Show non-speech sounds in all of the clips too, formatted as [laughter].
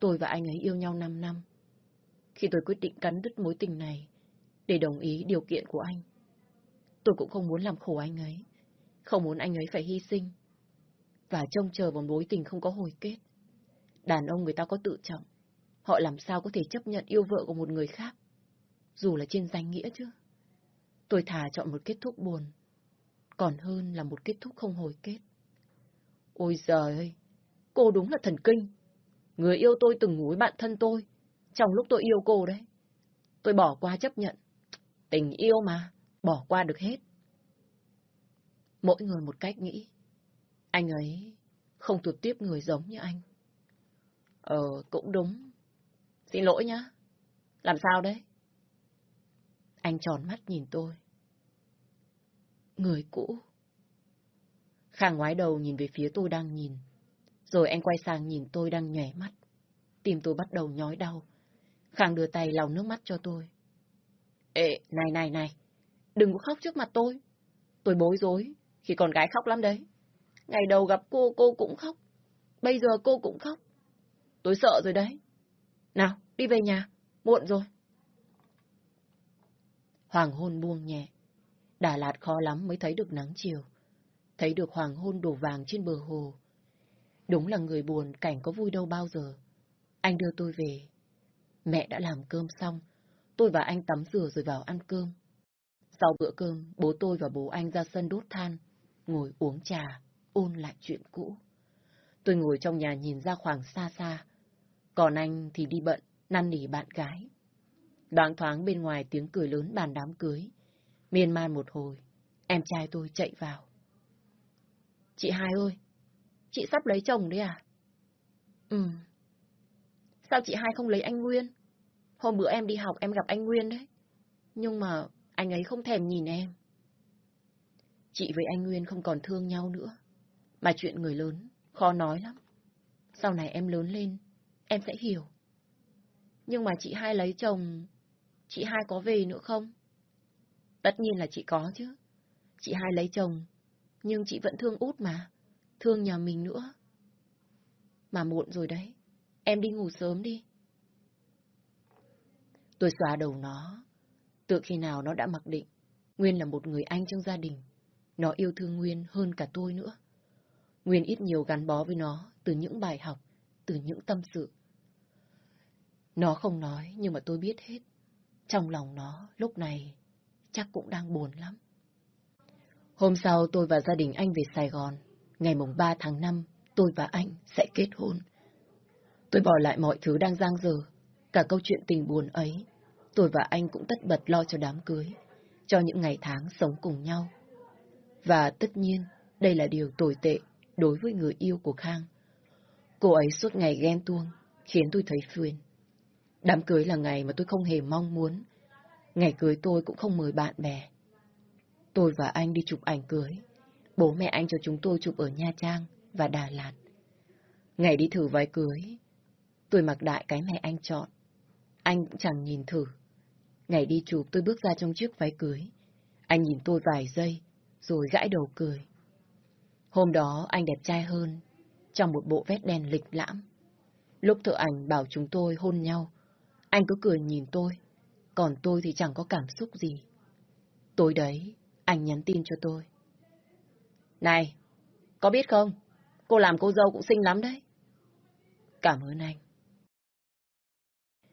tôi và anh ấy yêu nhau 5 năm. Khi tôi quyết định cắn đứt mối tình này để đồng ý điều kiện của anh, tôi cũng không muốn làm khổ anh ấy, không muốn anh ấy phải hy sinh và trông chờ vào mối tình không có hồi kết. Đàn ông người ta có tự trọng, họ làm sao có thể chấp nhận yêu vợ của một người khác, dù là trên danh nghĩa chứ. Tôi thà chọn một kết thúc buồn, còn hơn là một kết thúc không hồi kết. Ôi giời ơi, cô đúng là thần kinh. Người yêu tôi từng ngủ với bạn thân tôi, trong lúc tôi yêu cô đấy. Tôi bỏ qua chấp nhận. Tình yêu mà, bỏ qua được hết. Mỗi người một cách nghĩ. Anh ấy không thuộc tiếp người giống như anh. Ờ, cũng đúng. Xin lỗi nhá. Làm sao đấy? Anh tròn mắt nhìn tôi. Người cũ. Khang ngoái đầu nhìn về phía tôi đang nhìn. Rồi anh quay sang nhìn tôi đang nhòe mắt. Tim tôi bắt đầu nhói đau. Khang đưa tay lau nước mắt cho tôi. Ê, này này này, đừng có khóc trước mặt tôi. Tôi bối rối khi con gái khóc lắm đấy. Ngày đầu gặp cô, cô cũng khóc. Bây giờ cô cũng khóc. Tôi sợ rồi đấy. Nào, đi về nhà. Muộn rồi. Hoàng hôn buông nhẹ. Đà Lạt khó lắm mới thấy được nắng chiều. Thấy được hoàng hôn đổ vàng trên bờ hồ. Đúng là người buồn, cảnh có vui đâu bao giờ. Anh đưa tôi về. Mẹ đã làm cơm xong. Tôi và anh tắm rửa rồi vào ăn cơm. Sau bữa cơm, bố tôi và bố anh ra sân đốt than, ngồi uống trà, ôn lại chuyện cũ. Tôi ngồi trong nhà nhìn ra khoảng xa xa. Còn anh thì đi bận, năn nỉ bạn gái. Đoáng thoáng bên ngoài tiếng cười lớn bàn đám cưới. Miên man một hồi, em trai tôi chạy vào. Chị Hai ơi, chị sắp lấy chồng đấy à? Ừ. Sao chị Hai không lấy anh Nguyên? Hôm bữa em đi học em gặp anh Nguyên đấy. Nhưng mà anh ấy không thèm nhìn em. Chị với anh Nguyên không còn thương nhau nữa. Mà chuyện người lớn, khó nói lắm. Sau này em lớn lên, em sẽ hiểu. Nhưng mà chị hai lấy chồng, chị hai có về nữa không? Tất nhiên là chị có chứ. Chị hai lấy chồng, nhưng chị vẫn thương út mà. Thương nhà mình nữa. Mà muộn rồi đấy. Em đi ngủ sớm đi. Tôi xóa đầu nó. Từ khi nào nó đã mặc định. Nguyên là một người anh trong gia đình. Nó yêu thương Nguyên hơn cả tôi nữa. Nguyên ít nhiều gắn bó với nó từ những bài học, từ những tâm sự. Nó không nói nhưng mà tôi biết hết. Trong lòng nó lúc này chắc cũng đang buồn lắm. Hôm sau tôi và gia đình anh về Sài Gòn. Ngày mùng 3 tháng 5, tôi và anh sẽ kết hôn. Tôi bỏ lại mọi thứ đang giang dở, cả câu chuyện tình buồn ấy. Tôi và anh cũng tất bật lo cho đám cưới, cho những ngày tháng sống cùng nhau. Và tất nhiên, đây là điều tồi tệ đối với người yêu của Khang. Cô ấy suốt ngày ghen tuông, khiến tôi thấy phiền. Đám cưới là ngày mà tôi không hề mong muốn. Ngày cưới tôi cũng không mời bạn bè. Tôi và anh đi chụp ảnh cưới. Bố mẹ anh cho chúng tôi chụp ở Nha Trang và Đà Lạt. Ngày đi thử váy cưới, tôi mặc đại cái mẹ anh chọn. Anh cũng chẳng nhìn thử. Ngày đi chụp tôi bước ra trong chiếc váy cưới. Anh nhìn tôi vài giây, rồi gãi đầu cười. Hôm đó anh đẹp trai hơn, trong một bộ vest đen lịch lãm. Lúc thợ ảnh bảo chúng tôi hôn nhau, anh cứ cười nhìn tôi, còn tôi thì chẳng có cảm xúc gì. Tối đấy, anh nhắn tin cho tôi. Này, có biết không? Cô làm cô dâu cũng xinh lắm đấy. Cảm ơn anh.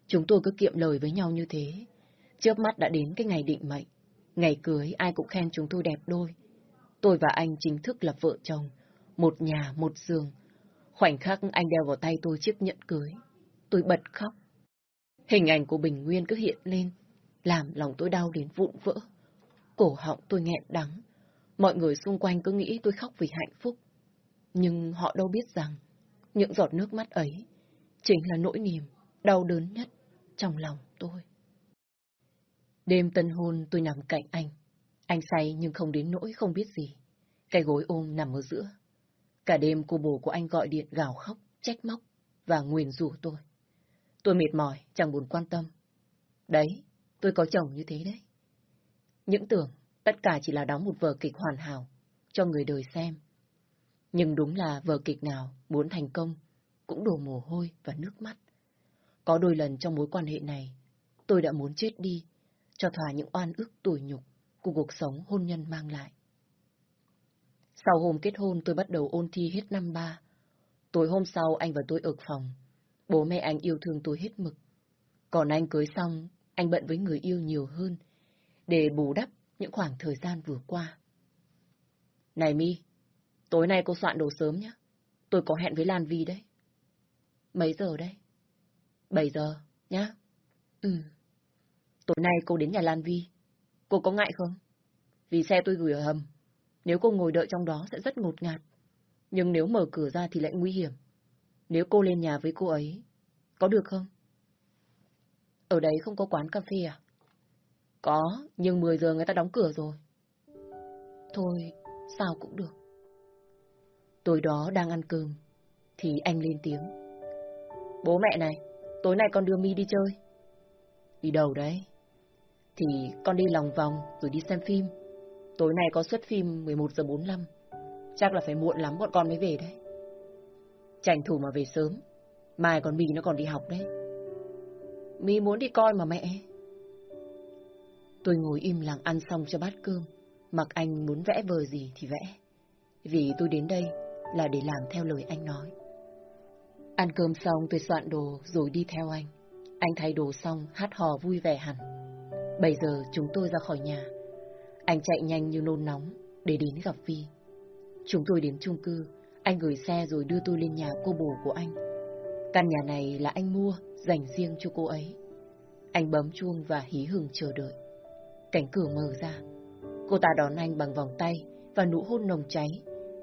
Chúng tôi cứ kiệm lời với nhau như thế. Trước mắt đã đến cái ngày định mệnh. Ngày cưới ai cũng khen chúng tôi đẹp đôi. Tôi và anh chính thức là vợ chồng. Một nhà, một giường. Khoảnh khắc anh đeo vào tay tôi chiếc nhẫn cưới. Tôi bật khóc. Hình ảnh của Bình Nguyên cứ hiện lên, làm lòng tôi đau đến vụn vỡ. Cổ họng tôi nghẹn đắng. Mọi người xung quanh cứ nghĩ tôi khóc vì hạnh phúc. Nhưng họ đâu biết rằng, những giọt nước mắt ấy chính là nỗi niềm đau đớn nhất trong lòng tôi. Đêm tân hôn tôi nằm cạnh anh. Anh say nhưng không đến nỗi không biết gì. Cái gối ôm nằm ở giữa. Cả đêm cô bồ của anh gọi điện gào khóc, trách móc và nguyền rủa tôi. Tôi mệt mỏi, chẳng buồn quan tâm. Đấy, tôi có chồng như thế đấy. Những tưởng tất cả chỉ là đóng một vở kịch hoàn hảo cho người đời xem. Nhưng đúng là vở kịch nào muốn thành công cũng đổ mồ hôi và nước mắt. Có đôi lần trong mối quan hệ này, tôi đã muốn chết đi, cho thỏa những oan ức tủi nhục của cuộc sống hôn nhân mang lại. Sau hôm kết hôn tôi bắt đầu ôn thi hết năm ba. Tối hôm sau anh và tôi ở phòng. Bố mẹ anh yêu thương tôi hết mực. Còn anh cưới xong, anh bận với người yêu nhiều hơn, để bù đắp những khoảng thời gian vừa qua. Này Mi, tối nay cô soạn đồ sớm nhé. Tôi có hẹn với Lan Vi đấy. Mấy giờ đấy? 7 giờ, nhá. Ừ. Tối nay cô đến nhà Lan Vi. Cô có ngại không? Vì xe tôi gửi ở hầm. Nếu cô ngồi đợi trong đó sẽ rất ngột ngạt. Nhưng nếu mở cửa ra thì lại nguy hiểm. Nếu cô lên nhà với cô ấy, có được không? Ở đấy không có quán cà phê à? Có, nhưng 10 giờ người ta đóng cửa rồi. Thôi, sao cũng được. Tối đó đang ăn cơm, thì anh lên tiếng. Bố mẹ này, tối nay con đưa mi đi chơi. Đi đâu đấy? Thì con đi lòng vòng rồi đi xem phim. Tối nay có suất phim 11 giờ 45. Chắc là phải muộn lắm bọn con mới về đấy. Tranh thủ mà về sớm. Mai còn Mi nó còn đi học đấy. Mi muốn đi coi mà mẹ. Tôi ngồi im lặng ăn xong cho bát cơm. Mặc anh muốn vẽ vời gì thì vẽ. Vì tôi đến đây là để làm theo lời anh nói. Ăn cơm xong tôi soạn đồ rồi đi theo anh. Anh thay đồ xong hát hò vui vẻ hẳn. Bây giờ chúng tôi ra khỏi nhà. Anh chạy nhanh như nôn nóng để đến gặp Vi. Chúng tôi đến chung cư, anh gửi xe rồi đưa tôi lên nhà cô bồ của anh. Căn nhà này là anh mua, dành riêng cho cô ấy. Anh bấm chuông và hí hửng chờ đợi. Cánh cửa mở ra. Cô ta đón anh bằng vòng tay và nụ hôn nồng cháy,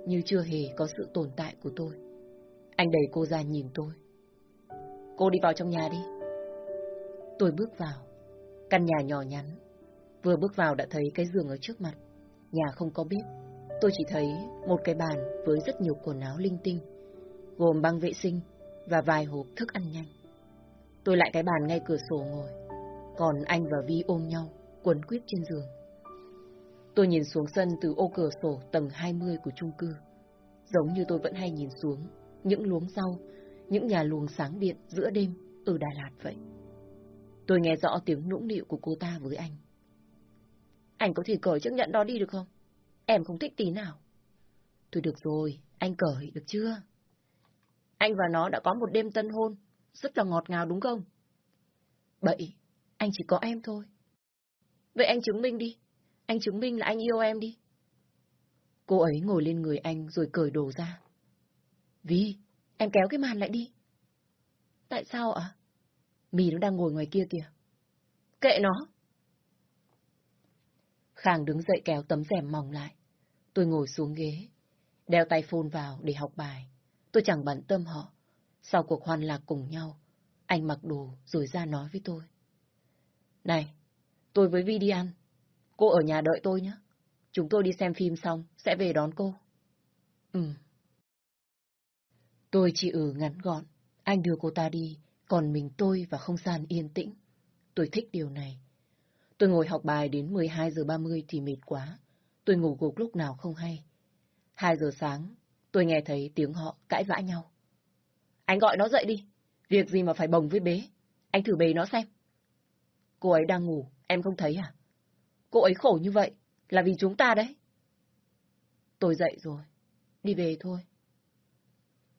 như chưa hề có sự tồn tại của tôi. Anh đẩy cô ra nhìn tôi. Cô đi vào trong nhà đi. Tôi bước vào. Căn nhà nhỏ nhắn. Vừa bước vào đã thấy cái giường ở trước mặt. Nhà không có bếp. Tôi chỉ thấy một cái bàn với rất nhiều quần áo linh tinh, gồm băng vệ sinh và vài hộp thức ăn nhanh. Tôi lại cái bàn ngay cửa sổ ngồi, còn anh và Vi ôm nhau, quấn quýt trên giường. Tôi nhìn xuống sân từ ô cửa sổ tầng 20 của chung cư. Giống như tôi vẫn hay nhìn xuống những luống rau, những nhà luồng sáng điện giữa đêm ở Đà Lạt vậy. Tôi nghe rõ tiếng nũng nịu của cô ta với anh. Anh có thể cởi chiếc nhẫn đó đi được không? Em không thích tí nào. Thôi được rồi, anh cởi, được chưa? Anh và nó đã có một đêm tân hôn, rất là ngọt ngào đúng không? Bậy, anh chỉ có em thôi. Vậy anh chứng minh đi. Anh chứng minh là anh yêu em đi. Cô ấy ngồi lên người anh rồi cởi đồ ra. Vi, em kéo cái màn lại đi. Tại sao ạ? À? Mì nó đang ngồi ngoài kia kìa. Kệ nó. Khang đứng dậy kéo tấm rèm mỏng lại. Tôi ngồi xuống ghế, đeo tay phone vào để học bài. Tôi chẳng bận tâm họ. Sau cuộc hoan lạc cùng nhau, anh mặc đồ rồi ra nói với tôi. Này, tôi với Vi đi ăn. Cô ở nhà đợi tôi nhé. Chúng tôi đi xem phim xong, sẽ về đón cô. Ừ. Tôi chỉ ở ngắn gọn. Anh đưa cô ta đi, còn mình tôi và không gian yên tĩnh. Tôi thích điều này. Tôi ngồi học bài đến 12 giờ 30 thì mệt quá. Tôi ngủ gục lúc nào không hay. 2 giờ sáng, tôi nghe thấy tiếng họ cãi vã nhau. Anh gọi nó dậy đi. Việc gì mà phải bồng với bế. Anh thử bế nó xem. Cô ấy đang ngủ, em không thấy à? Cô ấy khổ như vậy là vì chúng ta đấy. Tôi dậy rồi. Đi về thôi.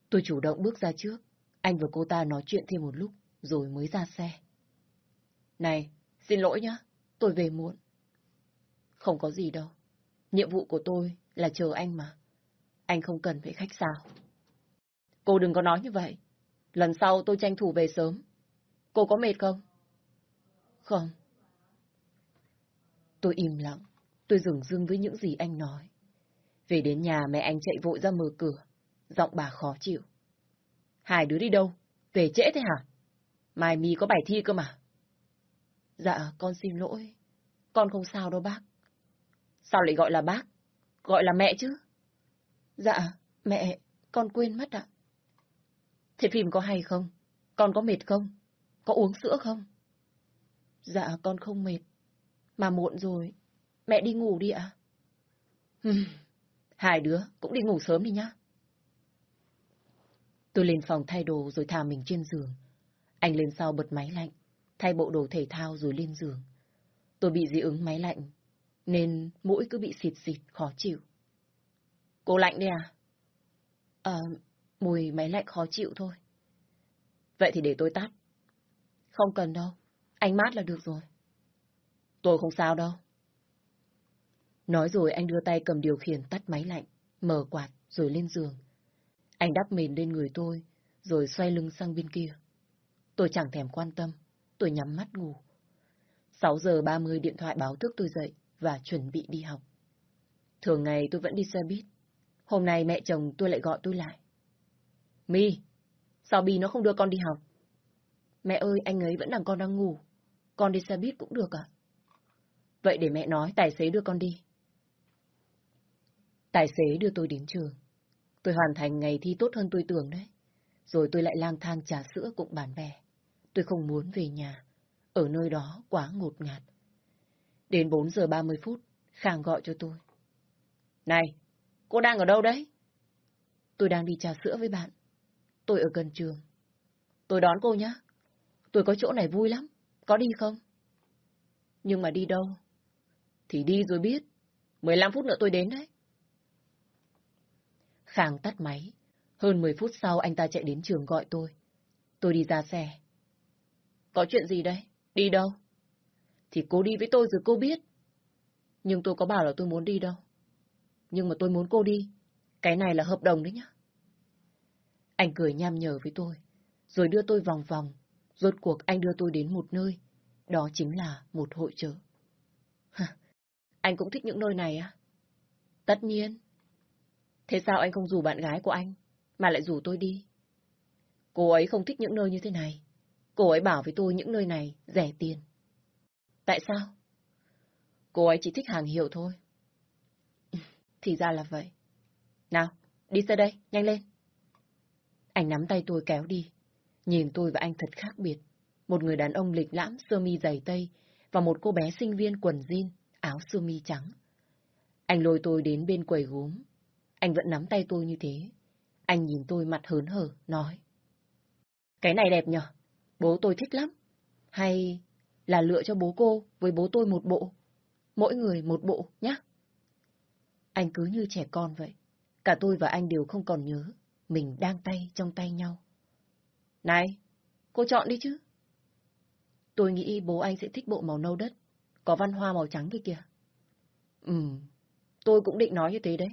Tôi chủ động bước ra trước. Anh và cô ta nói chuyện thêm một lúc, rồi mới ra xe. Này, xin lỗi nhá, tôi về muộn. Không có gì đâu. Nhiệm vụ của tôi là chờ anh mà. Anh không cần phải khách sáo. Cô đừng có nói như vậy. Lần sau tôi tranh thủ về sớm. Cô có mệt không? Không. Tôi im lặng. Tôi dừng dưng với những gì anh nói. Về đến nhà mẹ anh chạy vội ra mở cửa. Giọng bà khó chịu. Hai đứa đi đâu? Về trễ thế hả? Mai mi có bài thi cơ mà. Dạ, con xin lỗi. Con không sao đâu bác. Sao lại gọi là bác? Gọi là mẹ chứ? Dạ, mẹ, con quên mất ạ. Thế phim có hay không? Con có mệt không? Có uống sữa không? Dạ, con không mệt. Mà muộn rồi. Mẹ đi ngủ đi ạ. Hai đứa cũng đi ngủ sớm đi nhá. Tôi lên phòng thay đồ rồi thả mình trên giường. Anh lên sau bật máy lạnh, thay bộ đồ thể thao rồi lên giường. Tôi bị dị ứng máy lạnh, nên mũi cứ bị xịt xịt, khó chịu. Cô lạnh đấy à? Ờ, mùi máy lạnh khó chịu thôi. Vậy thì để tôi tắt. Không cần đâu, anh mát là được rồi. Tôi không sao đâu. Nói rồi anh đưa tay cầm điều khiển tắt máy lạnh, mở quạt rồi lên giường. Anh đắp mền lên người tôi, rồi xoay lưng sang bên kia. Tôi chẳng thèm quan tâm, tôi nhắm mắt ngủ. 6 giờ 30 điện thoại báo thức tôi dậy và chuẩn bị đi học. Thường ngày tôi vẫn đi xe buýt. Hôm nay mẹ chồng tôi lại gọi tôi lại. Mi, sao Bi nó không đưa con đi học? Mẹ ơi, anh ấy vẫn đang con đang ngủ. Con đi xe buýt cũng được à? Vậy để mẹ nói tài xế đưa con đi. Tài xế đưa tôi đến trường. Tôi hoàn thành ngày thi tốt hơn tôi tưởng đấy. Rồi tôi lại lang thang trà sữa cùng bạn bè. Tôi không muốn về nhà. Ở nơi đó quá ngột ngạt. Đến 4 giờ 30 phút, Khang gọi cho tôi. Này, cô đang ở đâu đấy? Tôi đang đi trà sữa với bạn. Tôi ở gần trường. Tôi đón cô nhé. Tôi có chỗ này vui lắm. Có đi không? Nhưng mà đi đâu? Thì đi rồi biết. 15 phút nữa tôi đến đấy. Khang tắt máy. Hơn 10 phút sau anh ta chạy đến trường gọi tôi. Tôi đi ra xe. Có chuyện gì đấy? Đi đâu? Thì cô đi với tôi rồi cô biết. Nhưng tôi có bảo là tôi muốn đi đâu. Nhưng mà tôi muốn cô đi. Cái này là hợp đồng đấy nhá. Anh cười nham nhở với tôi. Rồi đưa tôi vòng vòng. Rốt cuộc anh đưa tôi đến một nơi. Đó chính là một hội chợ anh cũng thích những nơi này á? Tất nhiên. Thế sao anh không rủ bạn gái của anh, mà lại rủ tôi đi? Cô ấy không thích những nơi như thế này. Cô ấy bảo với tôi những nơi này rẻ tiền. Tại sao? Cô ấy chỉ thích hàng hiệu thôi. [laughs] Thì ra là vậy. Nào, đi xe đây, nhanh lên. Anh nắm tay tôi kéo đi. Nhìn tôi và anh thật khác biệt. Một người đàn ông lịch lãm sơ mi dày tây và một cô bé sinh viên quần jean, áo sơ mi trắng. Anh lôi tôi đến bên quầy gốm. Anh vẫn nắm tay tôi như thế. Anh nhìn tôi mặt hớn hở, nói. Cái này đẹp nhở? Bố tôi thích lắm. Hay là lựa cho bố cô với bố tôi một bộ? Mỗi người một bộ, nhá. Anh cứ như trẻ con vậy. Cả tôi và anh đều không còn nhớ. Mình đang tay trong tay nhau. Này, cô chọn đi chứ. Tôi nghĩ bố anh sẽ thích bộ màu nâu đất. Có văn hoa màu trắng kia kìa. Ừ, tôi cũng định nói như thế đấy.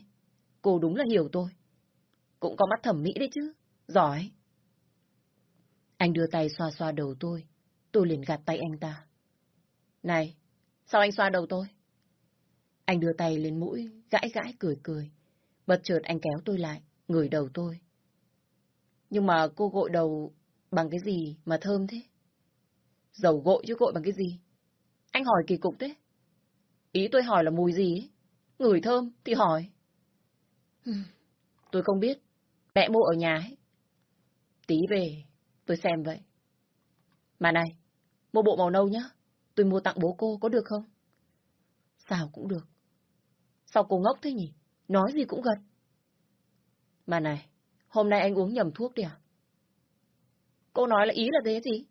Cô đúng là hiểu tôi. Cũng có mắt thẩm mỹ đấy chứ. Giỏi. Anh đưa tay xoa xoa đầu tôi. Tôi liền gạt tay anh ta. Này, sao anh xoa đầu tôi? Anh đưa tay lên mũi, gãi gãi cười cười. Bật chợt anh kéo tôi lại, ngửi đầu tôi. Nhưng mà cô gội đầu bằng cái gì mà thơm thế? Dầu gội chứ gội bằng cái gì? Anh hỏi kỳ cục thế. Ý tôi hỏi là mùi gì ấy? Ngửi thơm thì hỏi. Tôi không biết. Mẹ mua ở nhà ấy. Tí về, tôi xem vậy. Mà này, mua bộ màu nâu nhá. Tôi mua tặng bố cô, có được không? Sao cũng được. Sao cô ngốc thế nhỉ? Nói gì cũng gật. Mà này, hôm nay anh uống nhầm thuốc đi à? Cô nói là ý là thế gì?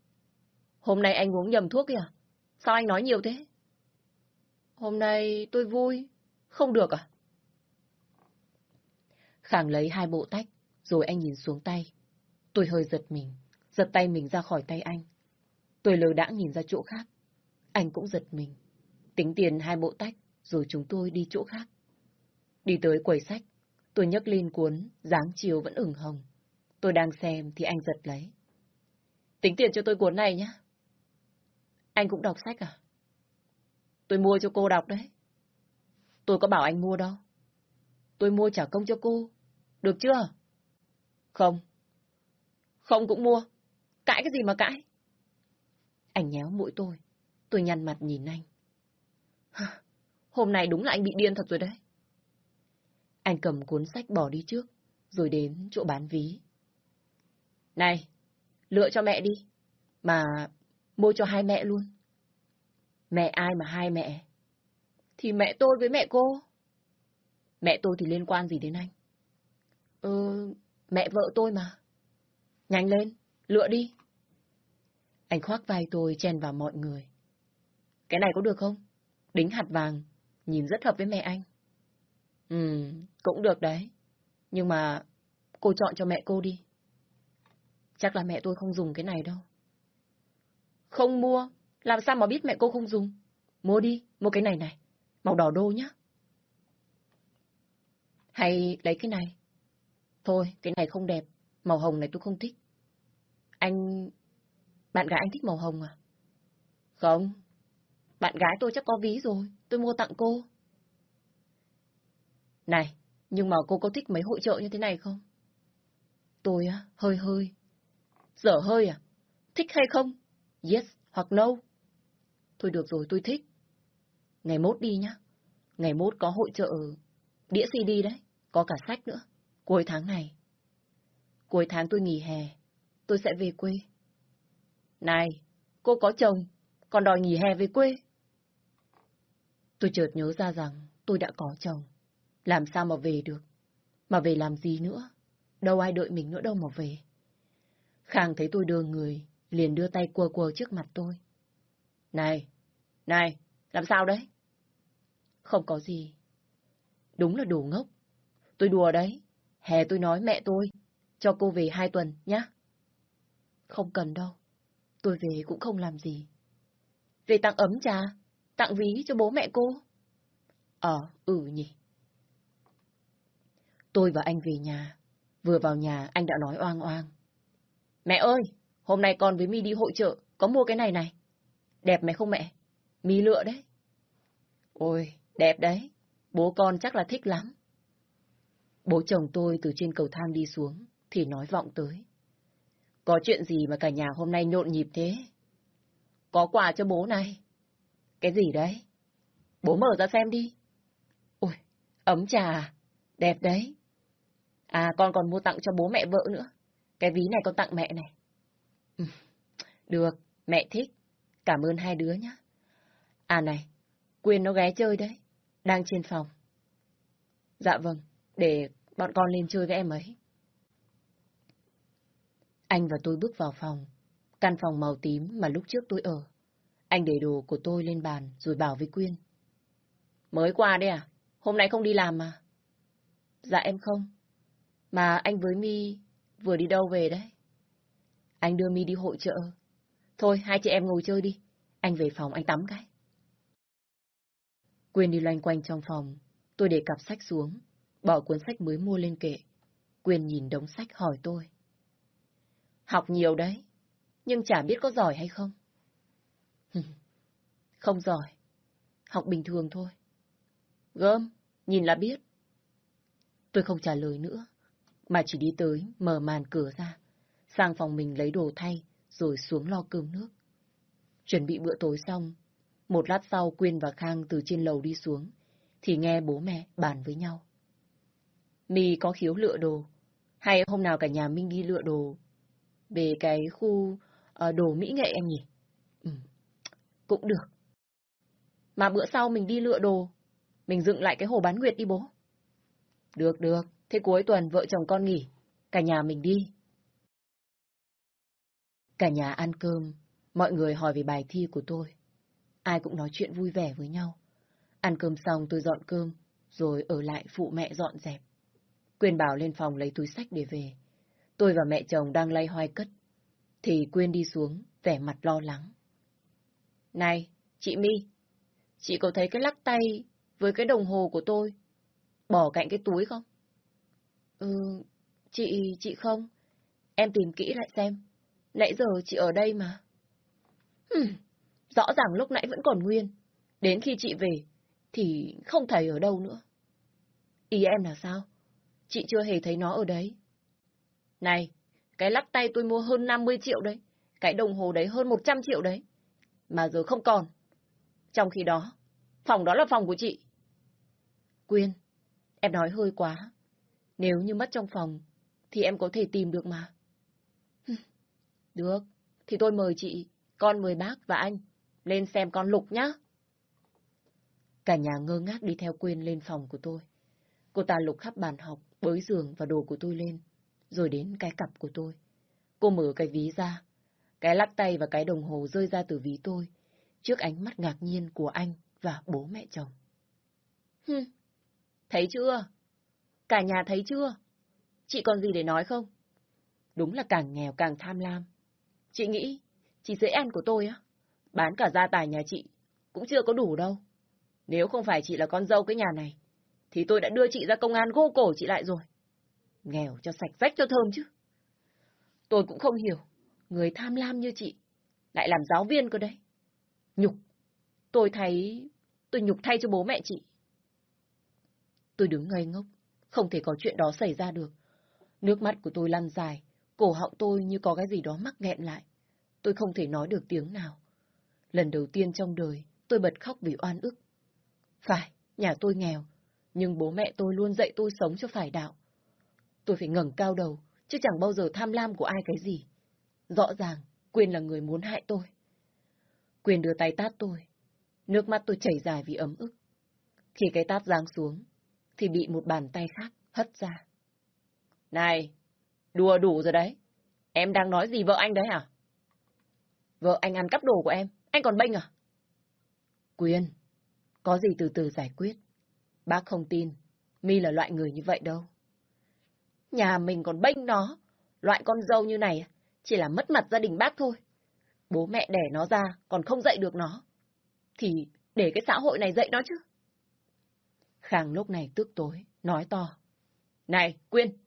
Hôm nay anh uống nhầm thuốc kìa. Sao anh nói nhiều thế? Hôm nay tôi vui. Không được à? Khang lấy hai bộ tách, rồi anh nhìn xuống tay. Tôi hơi giật mình, giật tay mình ra khỏi tay anh. Tôi lờ đã nhìn ra chỗ khác. Anh cũng giật mình. Tính tiền hai bộ tách, rồi chúng tôi đi chỗ khác. Đi tới quầy sách, tôi nhấc lên cuốn, dáng chiều vẫn ửng hồng. Tôi đang xem thì anh giật lấy. Tính tiền cho tôi cuốn này nhé. Anh cũng đọc sách à? Tôi mua cho cô đọc đấy. Tôi có bảo anh mua đâu. Tôi mua trả công cho cô. Được chưa? Không. Không cũng mua. Cãi cái gì mà cãi? Anh nhéo mũi tôi. Tôi nhăn mặt nhìn anh. [sighs] Hôm nay đúng là anh bị điên thật rồi đấy. Anh cầm cuốn sách bỏ đi trước, rồi đến chỗ bán ví. Này, lựa cho mẹ đi. Mà mua cho hai mẹ luôn. Mẹ ai mà hai mẹ? Thì mẹ tôi với mẹ cô. Mẹ tôi thì liên quan gì đến anh? Ừ, mẹ vợ tôi mà. Nhanh lên, lựa đi. Anh khoác vai tôi chen vào mọi người. Cái này có được không? Đính hạt vàng, nhìn rất hợp với mẹ anh. Ừ, cũng được đấy. Nhưng mà cô chọn cho mẹ cô đi. Chắc là mẹ tôi không dùng cái này đâu. Không mua, làm sao mà biết mẹ cô không dùng? Mua đi, mua cái này này, màu đỏ đô nhá. Hay lấy cái này? Thôi, cái này không đẹp, màu hồng này tôi không thích. Anh... Bạn gái anh thích màu hồng à? Không, bạn gái tôi chắc có ví rồi, tôi mua tặng cô. Này, nhưng mà cô có thích mấy hội trợ như thế này không? Tôi á, hơi hơi. Dở hơi à? Thích hay không? Yes hoặc no? Thôi được rồi, tôi thích. Ngày mốt đi nhá. Ngày mốt có hội trợ đĩa CD đấy, có cả sách nữa. Cuối tháng này. Cuối tháng tôi nghỉ hè, tôi sẽ về quê. Này, cô có chồng, còn đòi nghỉ hè về quê. Tôi chợt nhớ ra rằng tôi đã có chồng. Làm sao mà về được? Mà về làm gì nữa? Đâu ai đợi mình nữa đâu mà về. Khang thấy tôi đưa người, liền đưa tay quơ quơ trước mặt tôi. Này, này, làm sao đấy? Không có gì. Đúng là đồ ngốc. Tôi đùa đấy. Hè tôi nói mẹ tôi, cho cô về hai tuần nhá. Không cần đâu. Tôi về cũng không làm gì. Về tặng ấm trà, tặng ví cho bố mẹ cô. Ờ, ừ nhỉ. Tôi và anh về nhà. Vừa vào nhà, anh đã nói oang oang. Mẹ ơi, hôm nay con với Mi đi hội trợ, có mua cái này này. Đẹp mày không mẹ? Mi lựa đấy. Ôi, đẹp đấy. Bố con chắc là thích lắm. Bố chồng tôi từ trên cầu thang đi xuống, thì nói vọng tới. Có chuyện gì mà cả nhà hôm nay nhộn nhịp thế? Có quà cho bố này. Cái gì đấy? Bố mở ra xem đi. Ôi, ấm trà, đẹp đấy. À, con còn mua tặng cho bố mẹ vợ nữa. Cái ví này con tặng mẹ này. Được, mẹ thích. Cảm ơn hai đứa nhé. À này, Quyên nó ghé chơi đấy. Đang trên phòng. Dạ vâng, để bọn con lên chơi với em ấy. Anh và tôi bước vào phòng. Căn phòng màu tím mà lúc trước tôi ở. Anh để đồ của tôi lên bàn rồi bảo với Quyên. Mới qua đấy à? Hôm nay không đi làm mà. Dạ em không. Mà anh với mi vừa đi đâu về đấy? Anh đưa mi đi hội trợ. Thôi, hai chị em ngồi chơi đi. Anh về phòng anh tắm cái. Quyên đi loanh quanh trong phòng. Tôi để cặp sách xuống. Bỏ cuốn sách mới mua lên kệ. Quyên nhìn đống sách hỏi tôi. Học nhiều đấy. Nhưng chả biết có giỏi hay không. [laughs] không giỏi. Học bình thường thôi. Gơm, nhìn là biết. Tôi không trả lời nữa mà chỉ đi tới, mở màn cửa ra, sang phòng mình lấy đồ thay, rồi xuống lo cơm nước. Chuẩn bị bữa tối xong, một lát sau Quyên và Khang từ trên lầu đi xuống, thì nghe bố mẹ bàn với nhau. mì có khiếu lựa đồ, hay hôm nào cả nhà Minh đi lựa đồ về cái khu uh, đồ mỹ nghệ em nhỉ? Ừ, cũng được. Mà bữa sau mình đi lựa đồ, mình dựng lại cái hồ bán nguyệt đi bố. Được, được. Thế cuối tuần vợ chồng con nghỉ, cả nhà mình đi. Cả nhà ăn cơm, mọi người hỏi về bài thi của tôi. Ai cũng nói chuyện vui vẻ với nhau. Ăn cơm xong tôi dọn cơm, rồi ở lại phụ mẹ dọn dẹp. Quyên bảo lên phòng lấy túi sách để về. Tôi và mẹ chồng đang lay hoai cất. Thì Quyên đi xuống, vẻ mặt lo lắng. Này, chị My, chị có thấy cái lắc tay với cái đồng hồ của tôi bỏ cạnh cái túi không? Ừ, chị, chị không. Em tìm kỹ lại xem. Nãy giờ chị ở đây mà. Hừm, rõ ràng lúc nãy vẫn còn nguyên. Đến khi chị về, thì không thấy ở đâu nữa. Ý em là sao? Chị chưa hề thấy nó ở đấy. Này, cái lắc tay tôi mua hơn 50 triệu đấy. Cái đồng hồ đấy hơn 100 triệu đấy. Mà giờ không còn. Trong khi đó, phòng đó là phòng của chị. Quyên, em nói hơi quá. Nếu như mất trong phòng, thì em có thể tìm được mà. Được, thì tôi mời chị, con mời bác và anh lên xem con Lục nhá. Cả nhà ngơ ngác đi theo Quyên lên phòng của tôi. Cô ta lục khắp bàn học, bới giường và đồ của tôi lên, rồi đến cái cặp của tôi. Cô mở cái ví ra, Cái lắc tay và cái đồng hồ rơi ra từ ví tôi, trước ánh mắt ngạc nhiên của anh và bố mẹ chồng. Hừm, thấy chưa? Cả nhà thấy chưa? Chị còn gì để nói không? Đúng là càng nghèo càng tham lam. Chị nghĩ, chị dễ ăn của tôi á, bán cả gia tài nhà chị, cũng chưa có đủ đâu. Nếu không phải chị là con dâu cái nhà này, thì tôi đã đưa chị ra công an gô cổ chị lại rồi. Nghèo cho sạch rách cho thơm chứ. Tôi cũng không hiểu, người tham lam như chị, lại làm giáo viên cơ đấy. Nhục. Tôi thấy... Tôi nhục thay cho bố mẹ chị. Tôi đứng ngây ngốc, không thể có chuyện đó xảy ra được. Nước mắt của tôi lăn dài, cổ họng tôi như có cái gì đó mắc nghẹn lại. Tôi không thể nói được tiếng nào. Lần đầu tiên trong đời, tôi bật khóc vì oan ức. Phải, nhà tôi nghèo, nhưng bố mẹ tôi luôn dạy tôi sống cho phải đạo. Tôi phải ngẩng cao đầu, chứ chẳng bao giờ tham lam của ai cái gì. Rõ ràng, Quyền là người muốn hại tôi. Quyền đưa tay tát tôi. Nước mắt tôi chảy dài vì ấm ức. Khi cái tát giáng xuống, thì bị một bàn tay khác hất ra. Này, đùa đủ rồi đấy. Em đang nói gì vợ anh đấy hả? Vợ anh ăn cắp đồ của em, anh còn bênh à? Quyên, có gì từ từ giải quyết. Bác không tin, mi là loại người như vậy đâu. Nhà mình còn bênh nó, loại con dâu như này chỉ là mất mặt gia đình bác thôi. Bố mẹ đẻ nó ra còn không dạy được nó. Thì để cái xã hội này dạy nó chứ. Khang lúc này tức tối, nói to. Này, Quyên,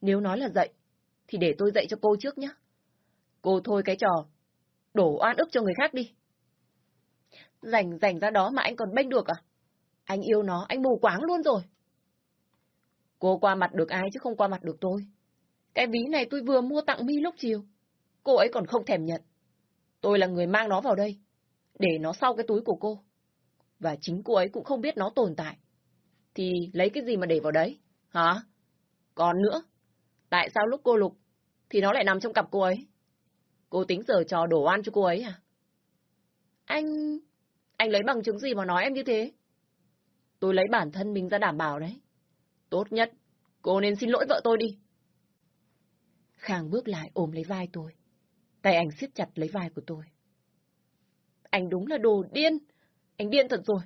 nếu nói là dạy, thì để tôi dạy cho cô trước nhé. Cô thôi cái trò, đổ oan ức cho người khác đi. Rảnh rảnh ra đó mà anh còn bênh được à? Anh yêu nó, anh mù quáng luôn rồi. Cô qua mặt được ai chứ không qua mặt được tôi. Cái ví này tôi vừa mua tặng mi lúc chiều. Cô ấy còn không thèm nhận. Tôi là người mang nó vào đây, để nó sau cái túi của cô. Và chính cô ấy cũng không biết nó tồn tại. Thì lấy cái gì mà để vào đấy? Hả? Còn nữa, tại sao lúc cô lục thì nó lại nằm trong cặp cô ấy? Cô tính giờ trò đổ ăn cho cô ấy à? Anh... Anh lấy bằng chứng gì mà nói em như thế? Tôi lấy bản thân mình ra đảm bảo đấy. Tốt nhất, cô nên xin lỗi vợ tôi đi. Khang bước lại ôm lấy vai tôi. Tay anh siết chặt lấy vai của tôi. Anh đúng là đồ điên. Anh điên thật rồi.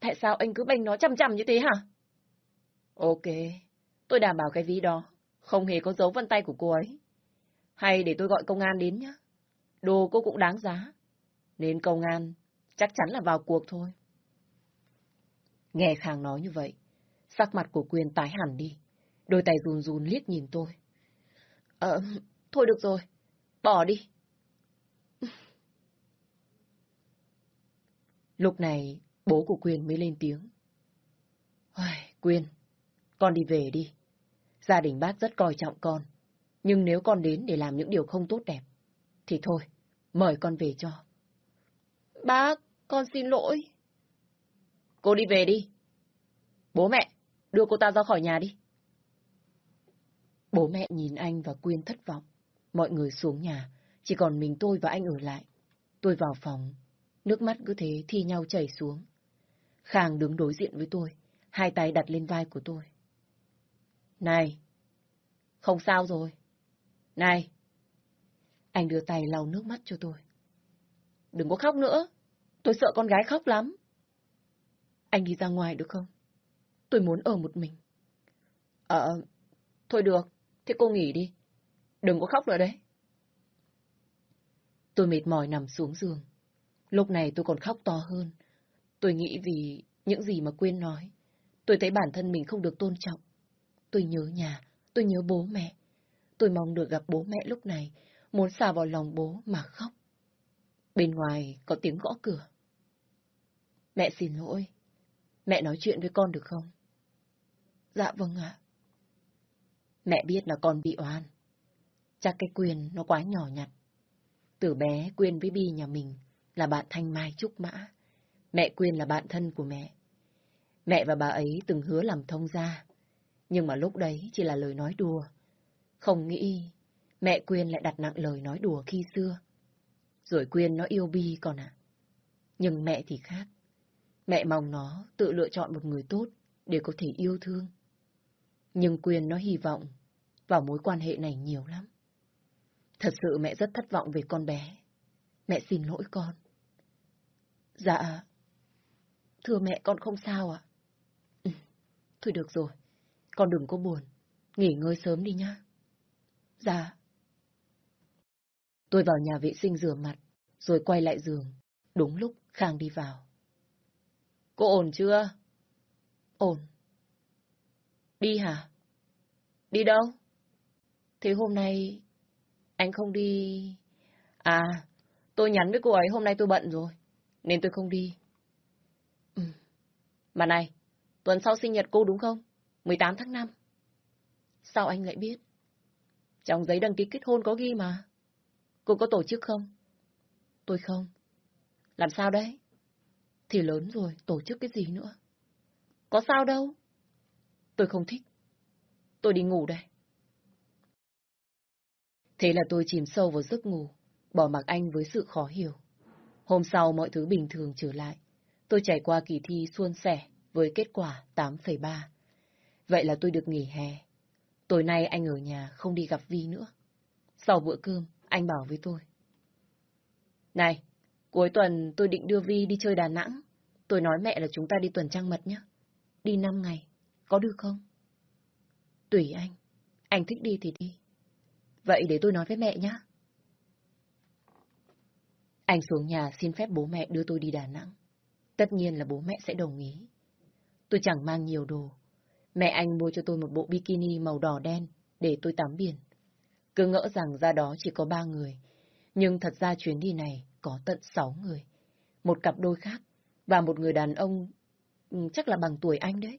Tại sao anh cứ bênh nó chăm chăm như thế hả? Ok, tôi đảm bảo cái ví đó. Không hề có dấu vân tay của cô ấy. Hay để tôi gọi công an đến nhá. Đồ cô cũng đáng giá. Nên công an chắc chắn là vào cuộc thôi. Nghe Khang nói như vậy, sắc mặt của Quyên tái hẳn đi. Đôi tay run run liếc nhìn tôi. Ờ, thôi được rồi, bỏ đi. Lúc này, bố của Quyên mới lên tiếng. Quyên, con đi về đi. Gia đình bác rất coi trọng con. Nhưng nếu con đến để làm những điều không tốt đẹp, thì thôi, mời con về cho. Bác, con xin lỗi. Cô đi về đi. Bố mẹ, đưa cô ta ra khỏi nhà đi. Bố mẹ nhìn anh và Quyên thất vọng. Mọi người xuống nhà, chỉ còn mình tôi và anh ở lại. Tôi vào phòng, nước mắt cứ thế thi nhau chảy xuống. Khang đứng đối diện với tôi, hai tay đặt lên vai của tôi. Này, không sao rồi. Này, anh đưa tay lau nước mắt cho tôi. Đừng có khóc nữa, tôi sợ con gái khóc lắm. Anh đi ra ngoài được không? Tôi muốn ở một mình. Ờ, thôi được, thế cô nghỉ đi. Đừng có khóc nữa đấy. Tôi mệt mỏi nằm xuống giường. Lúc này tôi còn khóc to hơn. Tôi nghĩ vì những gì mà Quyên nói. Tôi thấy bản thân mình không được tôn trọng. Tôi nhớ nhà, tôi nhớ bố mẹ. Tôi mong được gặp bố mẹ lúc này, muốn xả vào lòng bố mà khóc. Bên ngoài có tiếng gõ cửa. Mẹ xin lỗi. Mẹ nói chuyện với con được không? Dạ vâng ạ. Mẹ biết là con bị oan. Chắc cái quyền nó quá nhỏ nhặt. Từ bé Quyên với Bi nhà mình là bạn Thanh Mai Trúc Mã. Mẹ Quyên là bạn thân của mẹ. Mẹ và bà ấy từng hứa làm thông gia. Nhưng mà lúc đấy chỉ là lời nói đùa. Không nghĩ mẹ Quyên lại đặt nặng lời nói đùa khi xưa. Rồi Quyên nó yêu Bi còn ạ. Nhưng mẹ thì khác. Mẹ mong nó tự lựa chọn một người tốt để có thể yêu thương. Nhưng Quyên nó hy vọng vào mối quan hệ này nhiều lắm. Thật sự mẹ rất thất vọng về con bé. Mẹ xin lỗi con. Dạ. Thưa mẹ, con không sao ạ. Ừ. Thôi được rồi. Con đừng có buồn. Nghỉ ngơi sớm đi nhá. Dạ. Tôi vào nhà vệ sinh rửa mặt, rồi quay lại giường. Đúng lúc Khang đi vào. Cô ổn chưa? Ổn. Đi hả? Đi đâu? Thế hôm nay anh không đi... À, tôi nhắn với cô ấy hôm nay tôi bận rồi, nên tôi không đi. Ừ. Mà này, tuần sau sinh nhật cô đúng không? 18 tháng 5. Sao anh lại biết? Trong giấy đăng ký kết hôn có ghi mà. Cô có tổ chức không? Tôi không. Làm sao đấy? Thì lớn rồi, tổ chức cái gì nữa? Có sao đâu. Tôi không thích. Tôi đi ngủ đây. Thế là tôi chìm sâu vào giấc ngủ, bỏ mặc anh với sự khó hiểu. Hôm sau mọi thứ bình thường trở lại. Tôi trải qua kỳ thi suôn sẻ với kết quả 8,3. Vậy là tôi được nghỉ hè. Tối nay anh ở nhà không đi gặp Vi nữa. Sau bữa cơm, anh bảo với tôi. Này, cuối tuần tôi định đưa Vi đi chơi Đà Nẵng. Tôi nói mẹ là chúng ta đi tuần trăng mật nhé. Đi 5 ngày, có được không? Tùy anh, anh thích đi thì đi. Vậy để tôi nói với mẹ nhé. Anh xuống nhà xin phép bố mẹ đưa tôi đi Đà Nẵng. Tất nhiên là bố mẹ sẽ đồng ý. Tôi chẳng mang nhiều đồ. Mẹ anh mua cho tôi một bộ bikini màu đỏ đen để tôi tắm biển. Cứ ngỡ rằng ra đó chỉ có ba người. Nhưng thật ra chuyến đi này có tận sáu người. Một cặp đôi khác và một người đàn ông ừ, chắc là bằng tuổi anh đấy.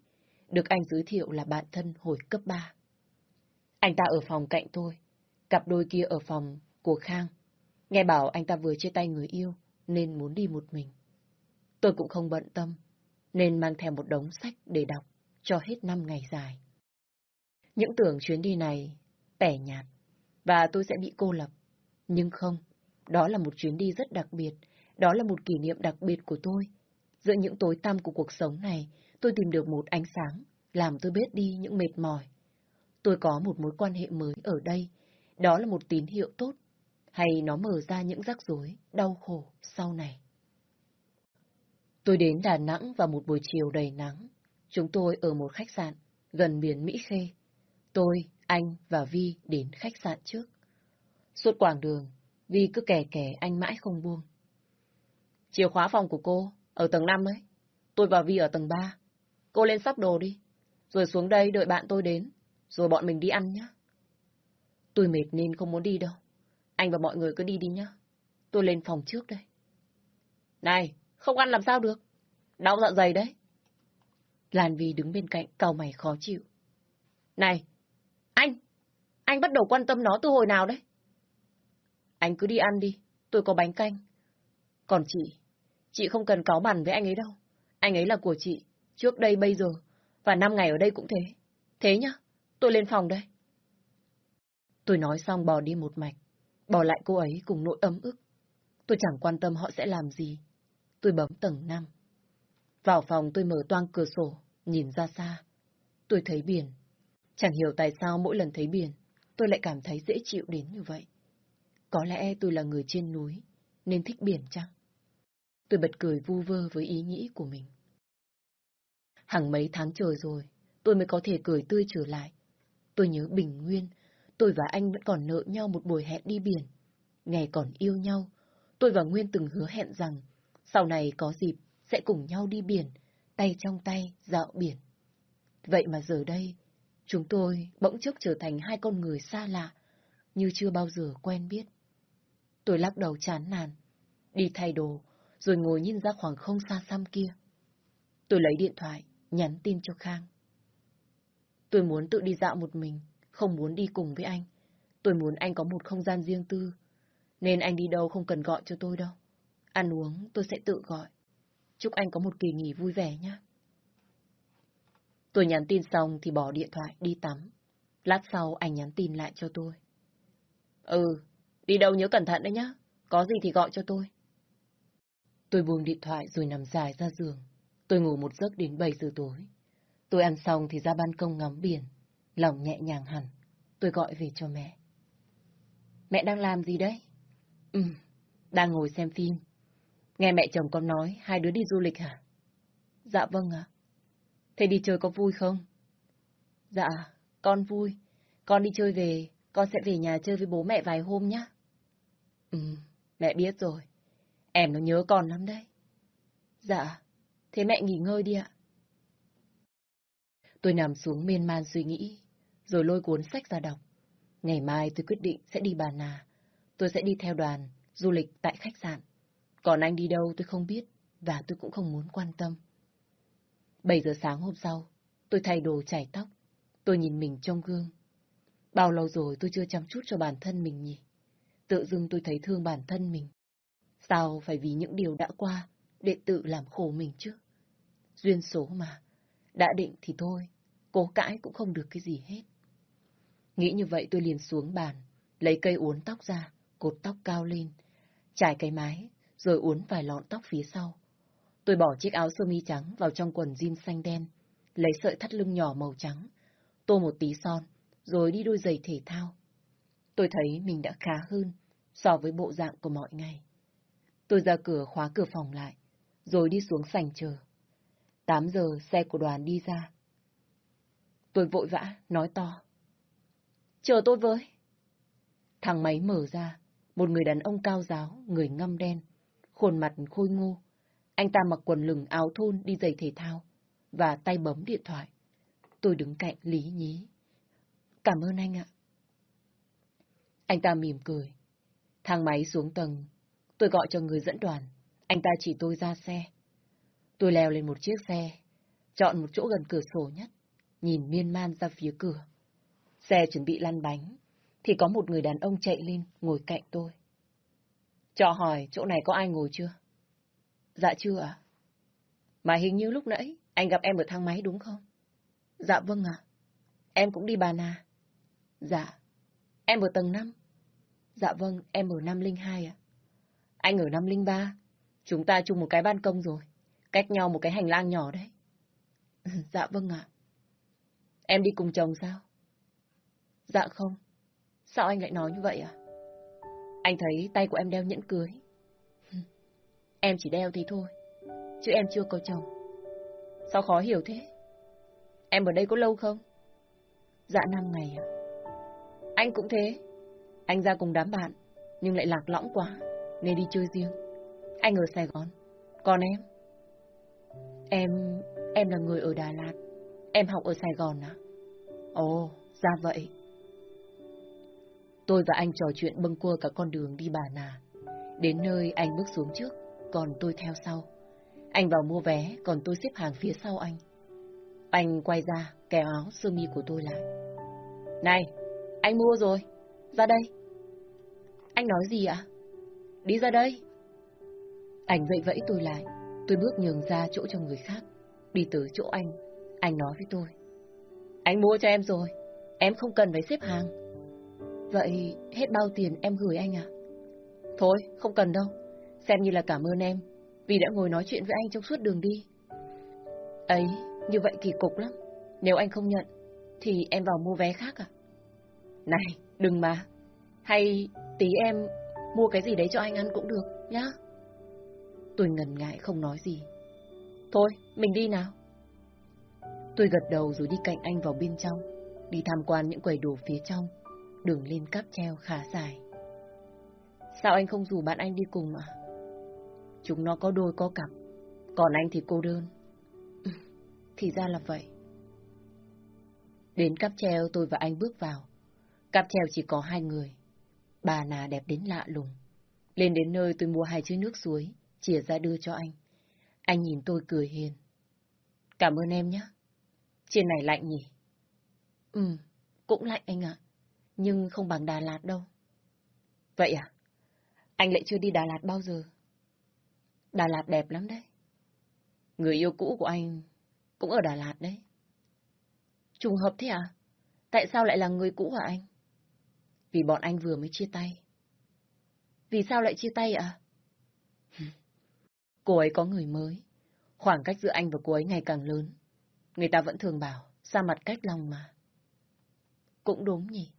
Được anh giới thiệu là bạn thân hồi cấp 3. Anh ta ở phòng cạnh tôi. Cặp đôi kia ở phòng của Khang. Nghe bảo anh ta vừa chia tay người yêu nên muốn đi một mình. Tôi cũng không bận tâm, nên mang theo một đống sách để đọc cho hết năm ngày dài. Những tưởng chuyến đi này tẻ nhạt và tôi sẽ bị cô lập. Nhưng không, đó là một chuyến đi rất đặc biệt, đó là một kỷ niệm đặc biệt của tôi. Giữa những tối tăm của cuộc sống này, tôi tìm được một ánh sáng, làm tôi biết đi những mệt mỏi. Tôi có một mối quan hệ mới ở đây, đó là một tín hiệu tốt, hay nó mở ra những rắc rối, đau khổ sau này. Tôi đến Đà Nẵng vào một buổi chiều đầy nắng. Chúng tôi ở một khách sạn gần biển Mỹ Khê. Tôi, anh và Vi đến khách sạn trước. Suốt quãng đường, Vi cứ kè kè anh mãi không buông. Chìa khóa phòng của cô, ở tầng 5 ấy. Tôi và Vi ở tầng 3. Cô lên sắp đồ đi, rồi xuống đây đợi bạn tôi đến, rồi bọn mình đi ăn nhé. Tôi mệt nên không muốn đi đâu. Anh và mọi người cứ đi đi nhá. Tôi lên phòng trước đây. Này, không ăn làm sao được. Đau dạ dày đấy. Lan Vi đứng bên cạnh cau mày khó chịu. Này, anh! Anh bắt đầu quan tâm nó từ hồi nào đấy? Anh cứ đi ăn đi, tôi có bánh canh. Còn chị, chị không cần cáo bằn với anh ấy đâu. Anh ấy là của chị, trước đây bây giờ, và năm ngày ở đây cũng thế. Thế nhá, tôi lên phòng đây. Tôi nói xong bò đi một mạch, bỏ lại cô ấy cùng nỗi ấm ức. Tôi chẳng quan tâm họ sẽ làm gì. Tôi bấm tầng 5. Vào phòng tôi mở toang cửa sổ, nhìn ra xa. Tôi thấy biển. Chẳng hiểu tại sao mỗi lần thấy biển, tôi lại cảm thấy dễ chịu đến như vậy. Có lẽ tôi là người trên núi, nên thích biển chăng? Tôi bật cười vu vơ với ý nghĩ của mình. Hàng mấy tháng trời rồi, tôi mới có thể cười tươi trở lại. Tôi nhớ bình nguyên, tôi và anh vẫn còn nợ nhau một buổi hẹn đi biển. Ngày còn yêu nhau, tôi và Nguyên từng hứa hẹn rằng sau này có dịp sẽ cùng nhau đi biển, tay trong tay dạo biển. Vậy mà giờ đây, chúng tôi bỗng chốc trở thành hai con người xa lạ, như chưa bao giờ quen biết. Tôi lắc đầu chán nản, đi thay đồ, rồi ngồi nhìn ra khoảng không xa xăm kia. Tôi lấy điện thoại, nhắn tin cho Khang. Tôi muốn tự đi dạo một mình, không muốn đi cùng với anh. Tôi muốn anh có một không gian riêng tư, nên anh đi đâu không cần gọi cho tôi đâu. Ăn uống tôi sẽ tự gọi. Chúc anh có một kỳ nghỉ vui vẻ nhé. Tôi nhắn tin xong thì bỏ điện thoại đi tắm. Lát sau anh nhắn tin lại cho tôi. Ừ, đi đâu nhớ cẩn thận đấy nhá. Có gì thì gọi cho tôi. Tôi buông điện thoại rồi nằm dài ra giường. Tôi ngủ một giấc đến 7 giờ tối. Tôi ăn xong thì ra ban công ngắm biển. Lòng nhẹ nhàng hẳn. Tôi gọi về cho mẹ. mẹ đang làm gì đấy? Ừ, đang ngồi xem phim. Nghe mẹ chồng con nói hai đứa đi du lịch hả? Dạ vâng ạ. Thế đi chơi có vui không? Dạ, con vui. Con đi chơi về, con sẽ về nhà chơi với bố mẹ vài hôm nhé. Ừ, mẹ biết rồi. Em nó nhớ con lắm đấy. Dạ, thế mẹ nghỉ ngơi đi ạ. Tôi nằm xuống miên man suy nghĩ, rồi lôi cuốn sách ra đọc. Ngày mai tôi quyết định sẽ đi Bà Nà. Tôi sẽ đi theo đoàn, du lịch tại khách sạn. Còn anh đi đâu tôi không biết, và tôi cũng không muốn quan tâm. 7 giờ sáng hôm sau, tôi thay đồ chải tóc. Tôi nhìn mình trong gương. Bao lâu rồi tôi chưa chăm chút cho bản thân mình nhỉ? Tự dưng tôi thấy thương bản thân mình. Sao phải vì những điều đã qua để tự làm khổ mình chứ? Duyên số mà. Đã định thì thôi, cố cãi cũng không được cái gì hết. Nghĩ như vậy tôi liền xuống bàn, lấy cây uốn tóc ra, cột tóc cao lên, trải cái mái, rồi uốn vài lọn tóc phía sau. Tôi bỏ chiếc áo sơ mi trắng vào trong quần jean xanh đen, lấy sợi thắt lưng nhỏ màu trắng, tô một tí son, rồi đi đôi giày thể thao. Tôi thấy mình đã khá hơn so với bộ dạng của mọi ngày. Tôi ra cửa khóa cửa phòng lại, rồi đi xuống sảnh chờ. 8 giờ xe của đoàn đi ra. Tôi vội vã, nói to. Chờ tôi với. Thằng máy mở ra, một người đàn ông cao giáo, người ngâm đen, khuôn mặt khôi ngô. Anh ta mặc quần lửng áo thun đi giày thể thao và tay bấm điện thoại. Tôi đứng cạnh lý nhí. Cảm ơn anh ạ. Anh ta mỉm cười. Thang máy xuống tầng. Tôi gọi cho người dẫn đoàn. Anh ta chỉ tôi ra xe. Tôi leo lên một chiếc xe, chọn một chỗ gần cửa sổ nhất, nhìn miên man ra phía cửa. Xe chuẩn bị lăn bánh, thì có một người đàn ông chạy lên, ngồi cạnh tôi. Cho hỏi, chỗ này có ai ngồi chưa? Dạ chưa ạ. Mà hình như lúc nãy, anh gặp em ở thang máy đúng không? Dạ vâng ạ. Em cũng đi bà nà. Dạ. Em ở tầng 5. Dạ vâng, em ở 502 ạ. Anh ở 503. Chúng ta chung một cái ban công rồi. Cách nhau một cái hành lang nhỏ đấy. [laughs] dạ vâng ạ. Em đi cùng chồng sao? Dạ không. Sao anh lại nói như vậy à? Anh thấy tay của em đeo nhẫn cưới. Em chỉ đeo thì thôi. Chứ em chưa có chồng. Sao khó hiểu thế? Em ở đây có lâu không? Dạ năm ngày ạ. Anh cũng thế. Anh ra cùng đám bạn, nhưng lại lạc lõng quá, nên đi chơi riêng. Anh ở Sài Gòn. Còn em? Em... em là người ở Đà Lạt. Em học ở Sài Gòn à? Ồ, ra vậy. Tôi và anh trò chuyện bâng quơ cả con đường đi Bà Nà. Đến nơi anh bước xuống trước, còn tôi theo sau. Anh vào mua vé, còn tôi xếp hàng phía sau anh. Anh quay ra, kéo áo sơ mi của tôi lại. Này, anh mua rồi, ra đây. Anh nói gì ạ? Đi ra đây. Anh vẫy vẫy tôi lại, tôi bước nhường ra chỗ cho người khác. Đi tới chỗ anh, anh nói với tôi. Anh mua cho em rồi, em không cần phải xếp hàng. Vậy hết bao tiền em gửi anh à? Thôi, không cần đâu. Xem như là cảm ơn em, vì đã ngồi nói chuyện với anh trong suốt đường đi. Ấy, như vậy kỳ cục lắm. Nếu anh không nhận, thì em vào mua vé khác à? Này, đừng mà. Hay tí em mua cái gì đấy cho anh ăn cũng được, nhá. Tôi ngần ngại không nói gì. Thôi, mình đi nào. Tôi gật đầu rồi đi cạnh anh vào bên trong, đi tham quan những quầy đồ phía trong, đường lên cáp treo khá dài. Sao anh không rủ bạn anh đi cùng mà? Chúng nó có đôi có cặp, còn anh thì cô đơn. Ừ, thì ra là vậy. Đến cáp treo tôi và anh bước vào. Cáp treo chỉ có hai người. Bà nà đẹp đến lạ lùng. Lên đến nơi tôi mua hai chai nước suối, chìa ra đưa cho anh. Anh nhìn tôi cười hiền. Cảm ơn em nhé. Trên này lạnh nhỉ? Ừ, cũng lạnh anh ạ. Nhưng không bằng Đà Lạt đâu. Vậy à? Anh lại chưa đi Đà Lạt bao giờ. Đà Lạt đẹp lắm đấy. Người yêu cũ của anh cũng ở Đà Lạt đấy. Trùng hợp thế à? Tại sao lại là người cũ hả anh? Vì bọn anh vừa mới chia tay. Vì sao lại chia tay ạ? [laughs] Cô ấy có người mới. Khoảng cách giữa anh và cô ấy ngày càng lớn. Người ta vẫn thường bảo, xa mặt cách lòng mà. Cũng đúng nhỉ.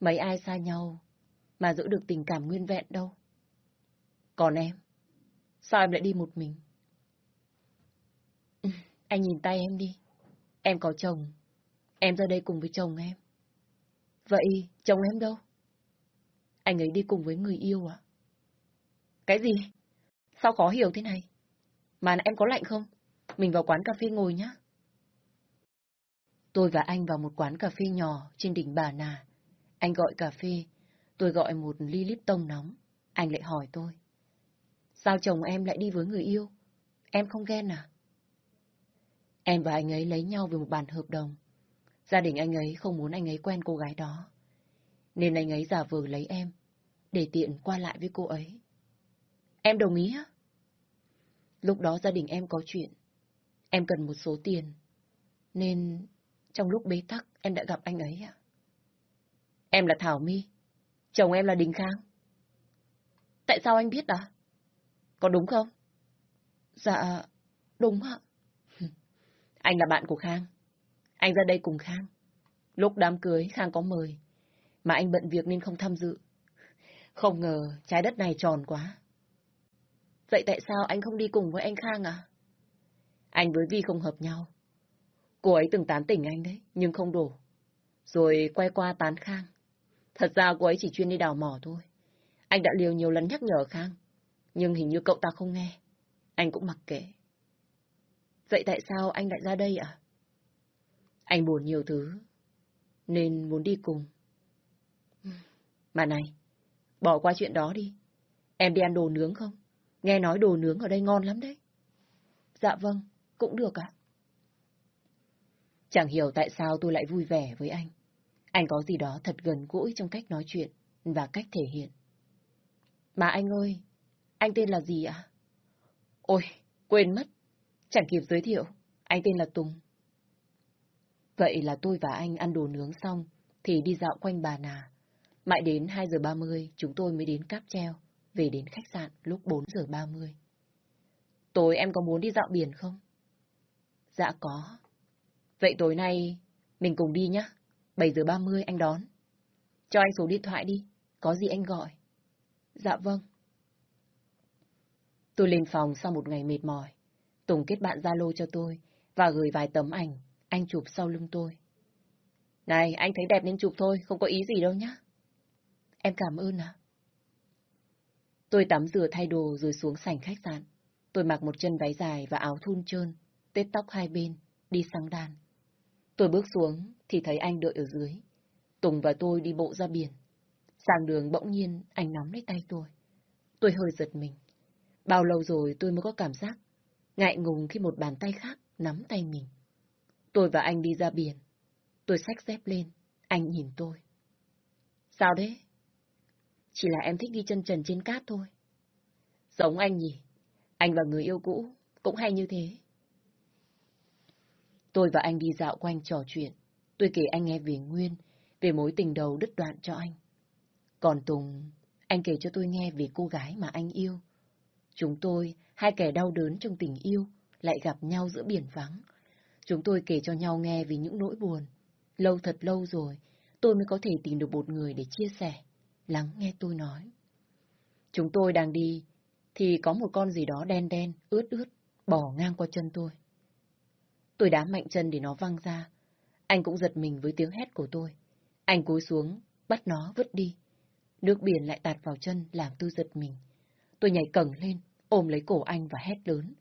Mấy ai xa nhau, mà giữ được tình cảm nguyên vẹn đâu. Còn em, sao em lại đi một mình? Ừ, anh nhìn tay em đi. Em có chồng. Em ra đây cùng với chồng em. Vậy chồng em đâu? Anh ấy đi cùng với người yêu à? Cái gì? Sao khó hiểu thế này? Mà em có lạnh không? Mình vào quán cà phê ngồi nhá. Tôi và anh vào một quán cà phê nhỏ trên đỉnh Bà Nà. Anh gọi cà phê, tôi gọi một ly Lipton nóng. Anh lại hỏi tôi. Sao chồng em lại đi với người yêu? Em không ghen à? Em và anh ấy lấy nhau vì một bản hợp đồng. Gia đình anh ấy không muốn anh ấy quen cô gái đó. Nên anh ấy giả vờ lấy em, để tiện qua lại với cô ấy. Em đồng ý á? Lúc đó gia đình em có chuyện. Em cần một số tiền. Nên trong lúc bế tắc em đã gặp anh ấy ạ. Em là Thảo My. Chồng em là Đình Khang. Tại sao anh biết à? Có đúng không? Dạ, đúng ạ. [laughs] Anh là bạn của Khang. Anh ra đây cùng Khang. Lúc đám cưới, Khang có mời. Mà anh bận việc nên không tham dự. Không ngờ trái đất này tròn quá. Vậy tại sao anh không đi cùng với anh Khang à? Anh với Vi không hợp nhau. Cô ấy từng tán tỉnh anh đấy, nhưng không đủ. Rồi quay qua tán Khang. Thật ra cô ấy chỉ chuyên đi đào mỏ thôi. Anh đã liều nhiều lần nhắc nhở Khang. Nhưng hình như cậu ta không nghe. Anh cũng mặc kệ. Vậy tại sao anh lại ra đây ạ? Anh buồn nhiều thứ. Nên muốn đi cùng. Mà này, bỏ qua chuyện đó đi. Em đi ăn đồ nướng không? Nghe nói đồ nướng ở đây ngon lắm đấy. Dạ vâng, cũng được ạ. Chẳng hiểu tại sao tôi lại vui vẻ với anh. Anh có gì đó thật gần gũi trong cách nói chuyện và cách thể hiện. Mà anh ơi, anh tên là gì ạ? Ôi, quên mất. Chẳng kịp giới thiệu. Anh tên là Tùng. Vậy là tôi và anh ăn đồ nướng xong thì đi dạo quanh Bà Nà. Mãi đến 2 giờ 30 chúng tôi mới đến cáp treo, về đến khách sạn lúc 4 giờ 30. Tối em có muốn đi dạo biển không? Dạ có. Vậy tối nay mình cùng đi nhá. 7 giờ 30 anh đón. Cho anh số điện thoại đi, có gì anh gọi. Dạ vâng. Tôi lên phòng sau một ngày mệt mỏi. Tùng kết bạn Zalo cho tôi và gửi vài tấm ảnh anh chụp sau lưng tôi. Này, anh thấy đẹp nên chụp thôi, không có ý gì đâu nhá. Em cảm ơn ạ. Tôi tắm rửa thay đồ rồi xuống sảnh khách sạn. Tôi mặc một chân váy dài và áo thun trơn, tết tóc hai bên, đi sang đàn. Tôi bước xuống thì thấy anh đợi ở dưới. Tùng và tôi đi bộ ra biển. Sang đường bỗng nhiên anh nắm lấy tay tôi. Tôi hơi giật mình. Bao lâu rồi tôi mới có cảm giác ngại ngùng khi một bàn tay khác nắm tay mình. Tôi và anh đi ra biển. Tôi xách dép lên. Anh nhìn tôi. Sao đấy? Chỉ là em thích đi chân trần trên cát thôi. Giống anh nhỉ? Anh và người yêu cũ cũng hay như thế. Tôi và anh đi dạo quanh trò chuyện. Tôi kể anh nghe về Nguyên, về mối tình đầu đứt đoạn cho anh. Còn Tùng, anh kể cho tôi nghe về cô gái mà anh yêu. Chúng tôi, hai kẻ đau đớn trong tình yêu, lại gặp nhau giữa biển vắng. Chúng tôi kể cho nhau nghe về những nỗi buồn. Lâu thật lâu rồi, tôi mới có thể tìm được một người để chia sẻ, lắng nghe tôi nói. Chúng tôi đang đi, thì có một con gì đó đen đen, ướt ướt, bỏ ngang qua chân tôi. Tôi đá mạnh chân để nó văng ra. Anh cũng giật mình với tiếng hét của tôi. Anh cúi xuống, bắt nó vứt đi. Nước biển lại tạt vào chân làm tôi giật mình. Tôi nhảy cẩn lên, ôm lấy cổ anh và hét lớn.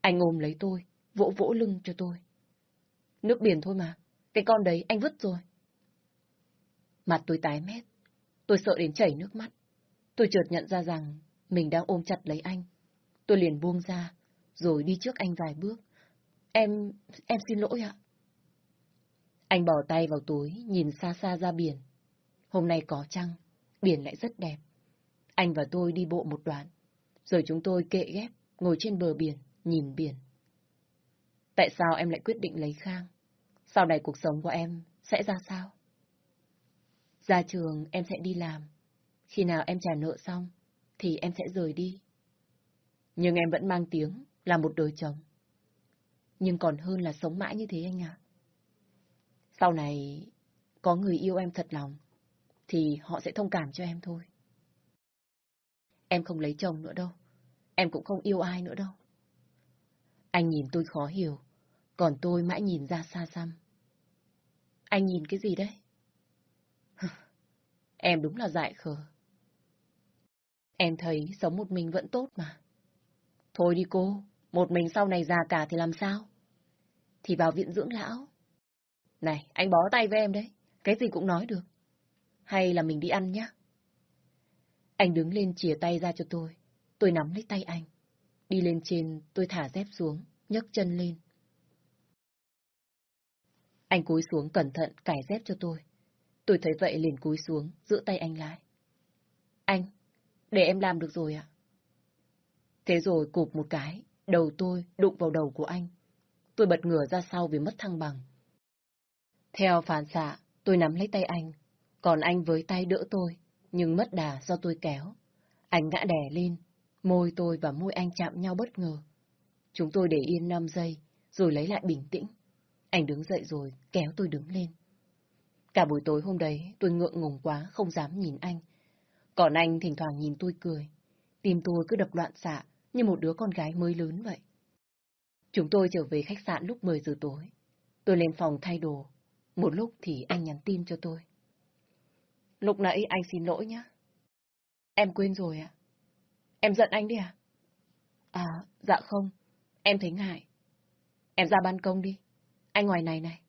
Anh ôm lấy tôi, vỗ vỗ lưng cho tôi. Nước biển thôi mà, cái con đấy anh vứt rồi. Mặt tôi tái mét, tôi sợ đến chảy nước mắt. Tôi chợt nhận ra rằng mình đang ôm chặt lấy anh. Tôi liền buông ra, rồi đi trước anh vài bước. Em, em xin lỗi ạ. Anh bỏ tay vào túi, nhìn xa xa ra biển. Hôm nay có trăng, biển lại rất đẹp. Anh và tôi đi bộ một đoạn, rồi chúng tôi kệ ghép, ngồi trên bờ biển, nhìn biển. Tại sao em lại quyết định lấy Khang? Sau này cuộc sống của em sẽ ra sao? Ra trường em sẽ đi làm. Khi nào em trả nợ xong, thì em sẽ rời đi. Nhưng em vẫn mang tiếng là một đời chồng. Nhưng còn hơn là sống mãi như thế anh ạ. Sau này, có người yêu em thật lòng, thì họ sẽ thông cảm cho em thôi. Em không lấy chồng nữa đâu. Em cũng không yêu ai nữa đâu. Anh nhìn tôi khó hiểu, còn tôi mãi nhìn ra xa xăm. Anh nhìn cái gì đấy? [laughs] em đúng là dại khờ. Em thấy sống một mình vẫn tốt mà. Thôi đi cô, một mình sau này già cả thì làm sao? Thì vào viện dưỡng lão. Này, anh bó tay với em đấy, cái gì cũng nói được. Hay là mình đi ăn nhá? Anh đứng lên chìa tay ra cho tôi. Tôi nắm lấy tay anh. Đi lên trên, tôi thả dép xuống, nhấc chân lên. Anh cúi xuống cẩn thận cải dép cho tôi. Tôi thấy vậy liền cúi xuống, giữ tay anh lại. Anh, để em làm được rồi ạ. Thế rồi cụp một cái, đầu tôi đụng vào đầu của anh. Tôi bật ngửa ra sau vì mất thăng bằng. Theo phản xạ, tôi nắm lấy tay anh, còn anh với tay đỡ tôi, nhưng mất đà do tôi kéo. Anh ngã đè lên, môi tôi và môi anh chạm nhau bất ngờ. Chúng tôi để yên 5 giây, rồi lấy lại bình tĩnh. Anh đứng dậy rồi, kéo tôi đứng lên. Cả buổi tối hôm đấy, tôi ngượng ngùng quá, không dám nhìn anh. Còn anh thỉnh thoảng nhìn tôi cười. Tim tôi cứ đập loạn xạ, như một đứa con gái mới lớn vậy. Chúng tôi trở về khách sạn lúc 10 giờ tối. Tôi lên phòng thay đồ. Một lúc thì anh nhắn tin cho tôi. Lúc nãy anh xin lỗi nhé, Em quên rồi ạ. Em giận anh đi à? À, dạ không. Em thấy ngại. Em ra ban công đi. Anh ngoài này này.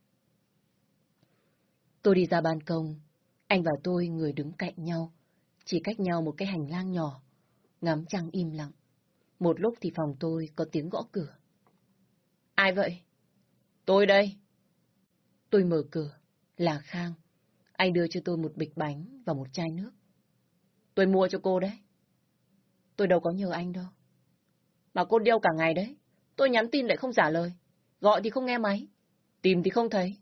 Tôi đi ra ban công. Anh và tôi người đứng cạnh nhau. Chỉ cách nhau một cái hành lang nhỏ. Ngắm trăng im lặng. Một lúc thì phòng tôi có tiếng gõ cửa. Ai vậy? Tôi đây. Tôi mở cửa. Là Khang. Anh đưa cho tôi một bịch bánh và một chai nước. Tôi mua cho cô đấy. Tôi đâu có nhờ anh đâu. Mà cô điêu cả ngày đấy. Tôi nhắn tin lại không trả lời. Gọi thì không nghe máy. Tìm thì không thấy.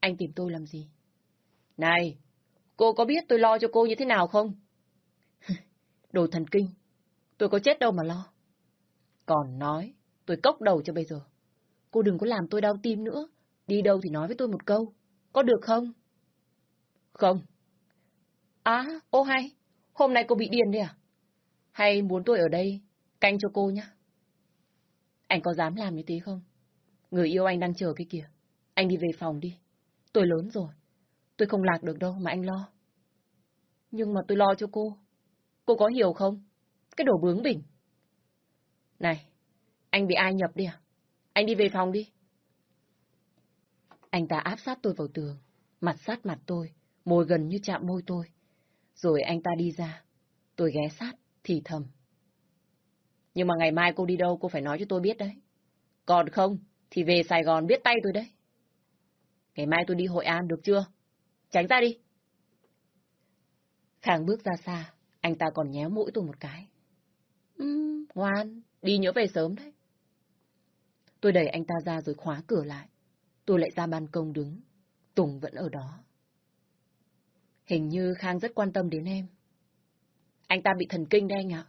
Anh tìm tôi làm gì? Này, cô có biết tôi lo cho cô như thế nào không? [laughs] Đồ thần kinh. Tôi có chết đâu mà lo. Còn nói, tôi cốc đầu cho bây giờ. Cô đừng có làm tôi đau tim nữa. Đi đâu thì nói với tôi một câu. Có được không? Không. À, ô hay. Hôm nay cô bị điên đấy à? Hay muốn tôi ở đây canh cho cô nhá? Anh có dám làm như thế không? Người yêu anh đang chờ cái kìa. Anh đi về phòng đi. Tôi lớn rồi. Tôi không lạc được đâu mà anh lo. Nhưng mà tôi lo cho cô. Cô có hiểu không? Cái đồ bướng bỉnh. Này, anh bị ai nhập đi à? Anh đi về phòng đi. Anh ta áp sát tôi vào tường, mặt sát mặt tôi, môi gần như chạm môi tôi. Rồi anh ta đi ra. Tôi ghé sát, thì thầm. Nhưng mà ngày mai cô đi đâu cô phải nói cho tôi biết đấy. Còn không, thì về Sài Gòn biết tay tôi đấy. Ngày mai tôi đi Hội An được chưa? Tránh ra đi. Khang bước ra xa, anh ta còn nhéo mũi tôi một cái. Ừ, ngoan, đi nhớ về sớm đấy. Tôi đẩy anh ta ra rồi khóa cửa lại. Tôi lại ra ban công đứng. Tùng vẫn ở đó. Hình như Khang rất quan tâm đến em. Anh ta bị thần kinh đấy anh ạ.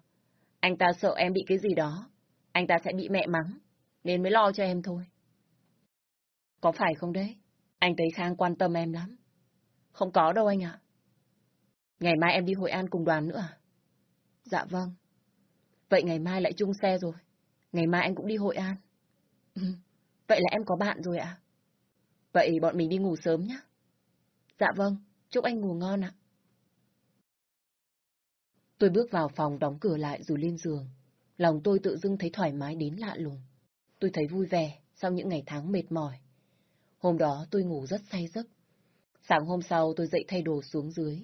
Anh ta sợ em bị cái gì đó. Anh ta sẽ bị mẹ mắng. Nên mới lo cho em thôi. Có phải không đấy? Anh thấy Khang quan tâm em lắm. Không có đâu anh ạ. Ngày mai em đi Hội An cùng đoàn nữa à? Dạ vâng. Vậy ngày mai lại chung xe rồi. Ngày mai anh cũng đi Hội An. Ừ. Vậy là em có bạn rồi ạ? Vậy bọn mình đi ngủ sớm nhé. Dạ vâng, chúc anh ngủ ngon ạ. Tôi bước vào phòng đóng cửa lại rồi lên giường. Lòng tôi tự dưng thấy thoải mái đến lạ lùng. Tôi thấy vui vẻ sau những ngày tháng mệt mỏi. Hôm đó tôi ngủ rất say giấc. Sáng hôm sau tôi dậy thay đồ xuống dưới.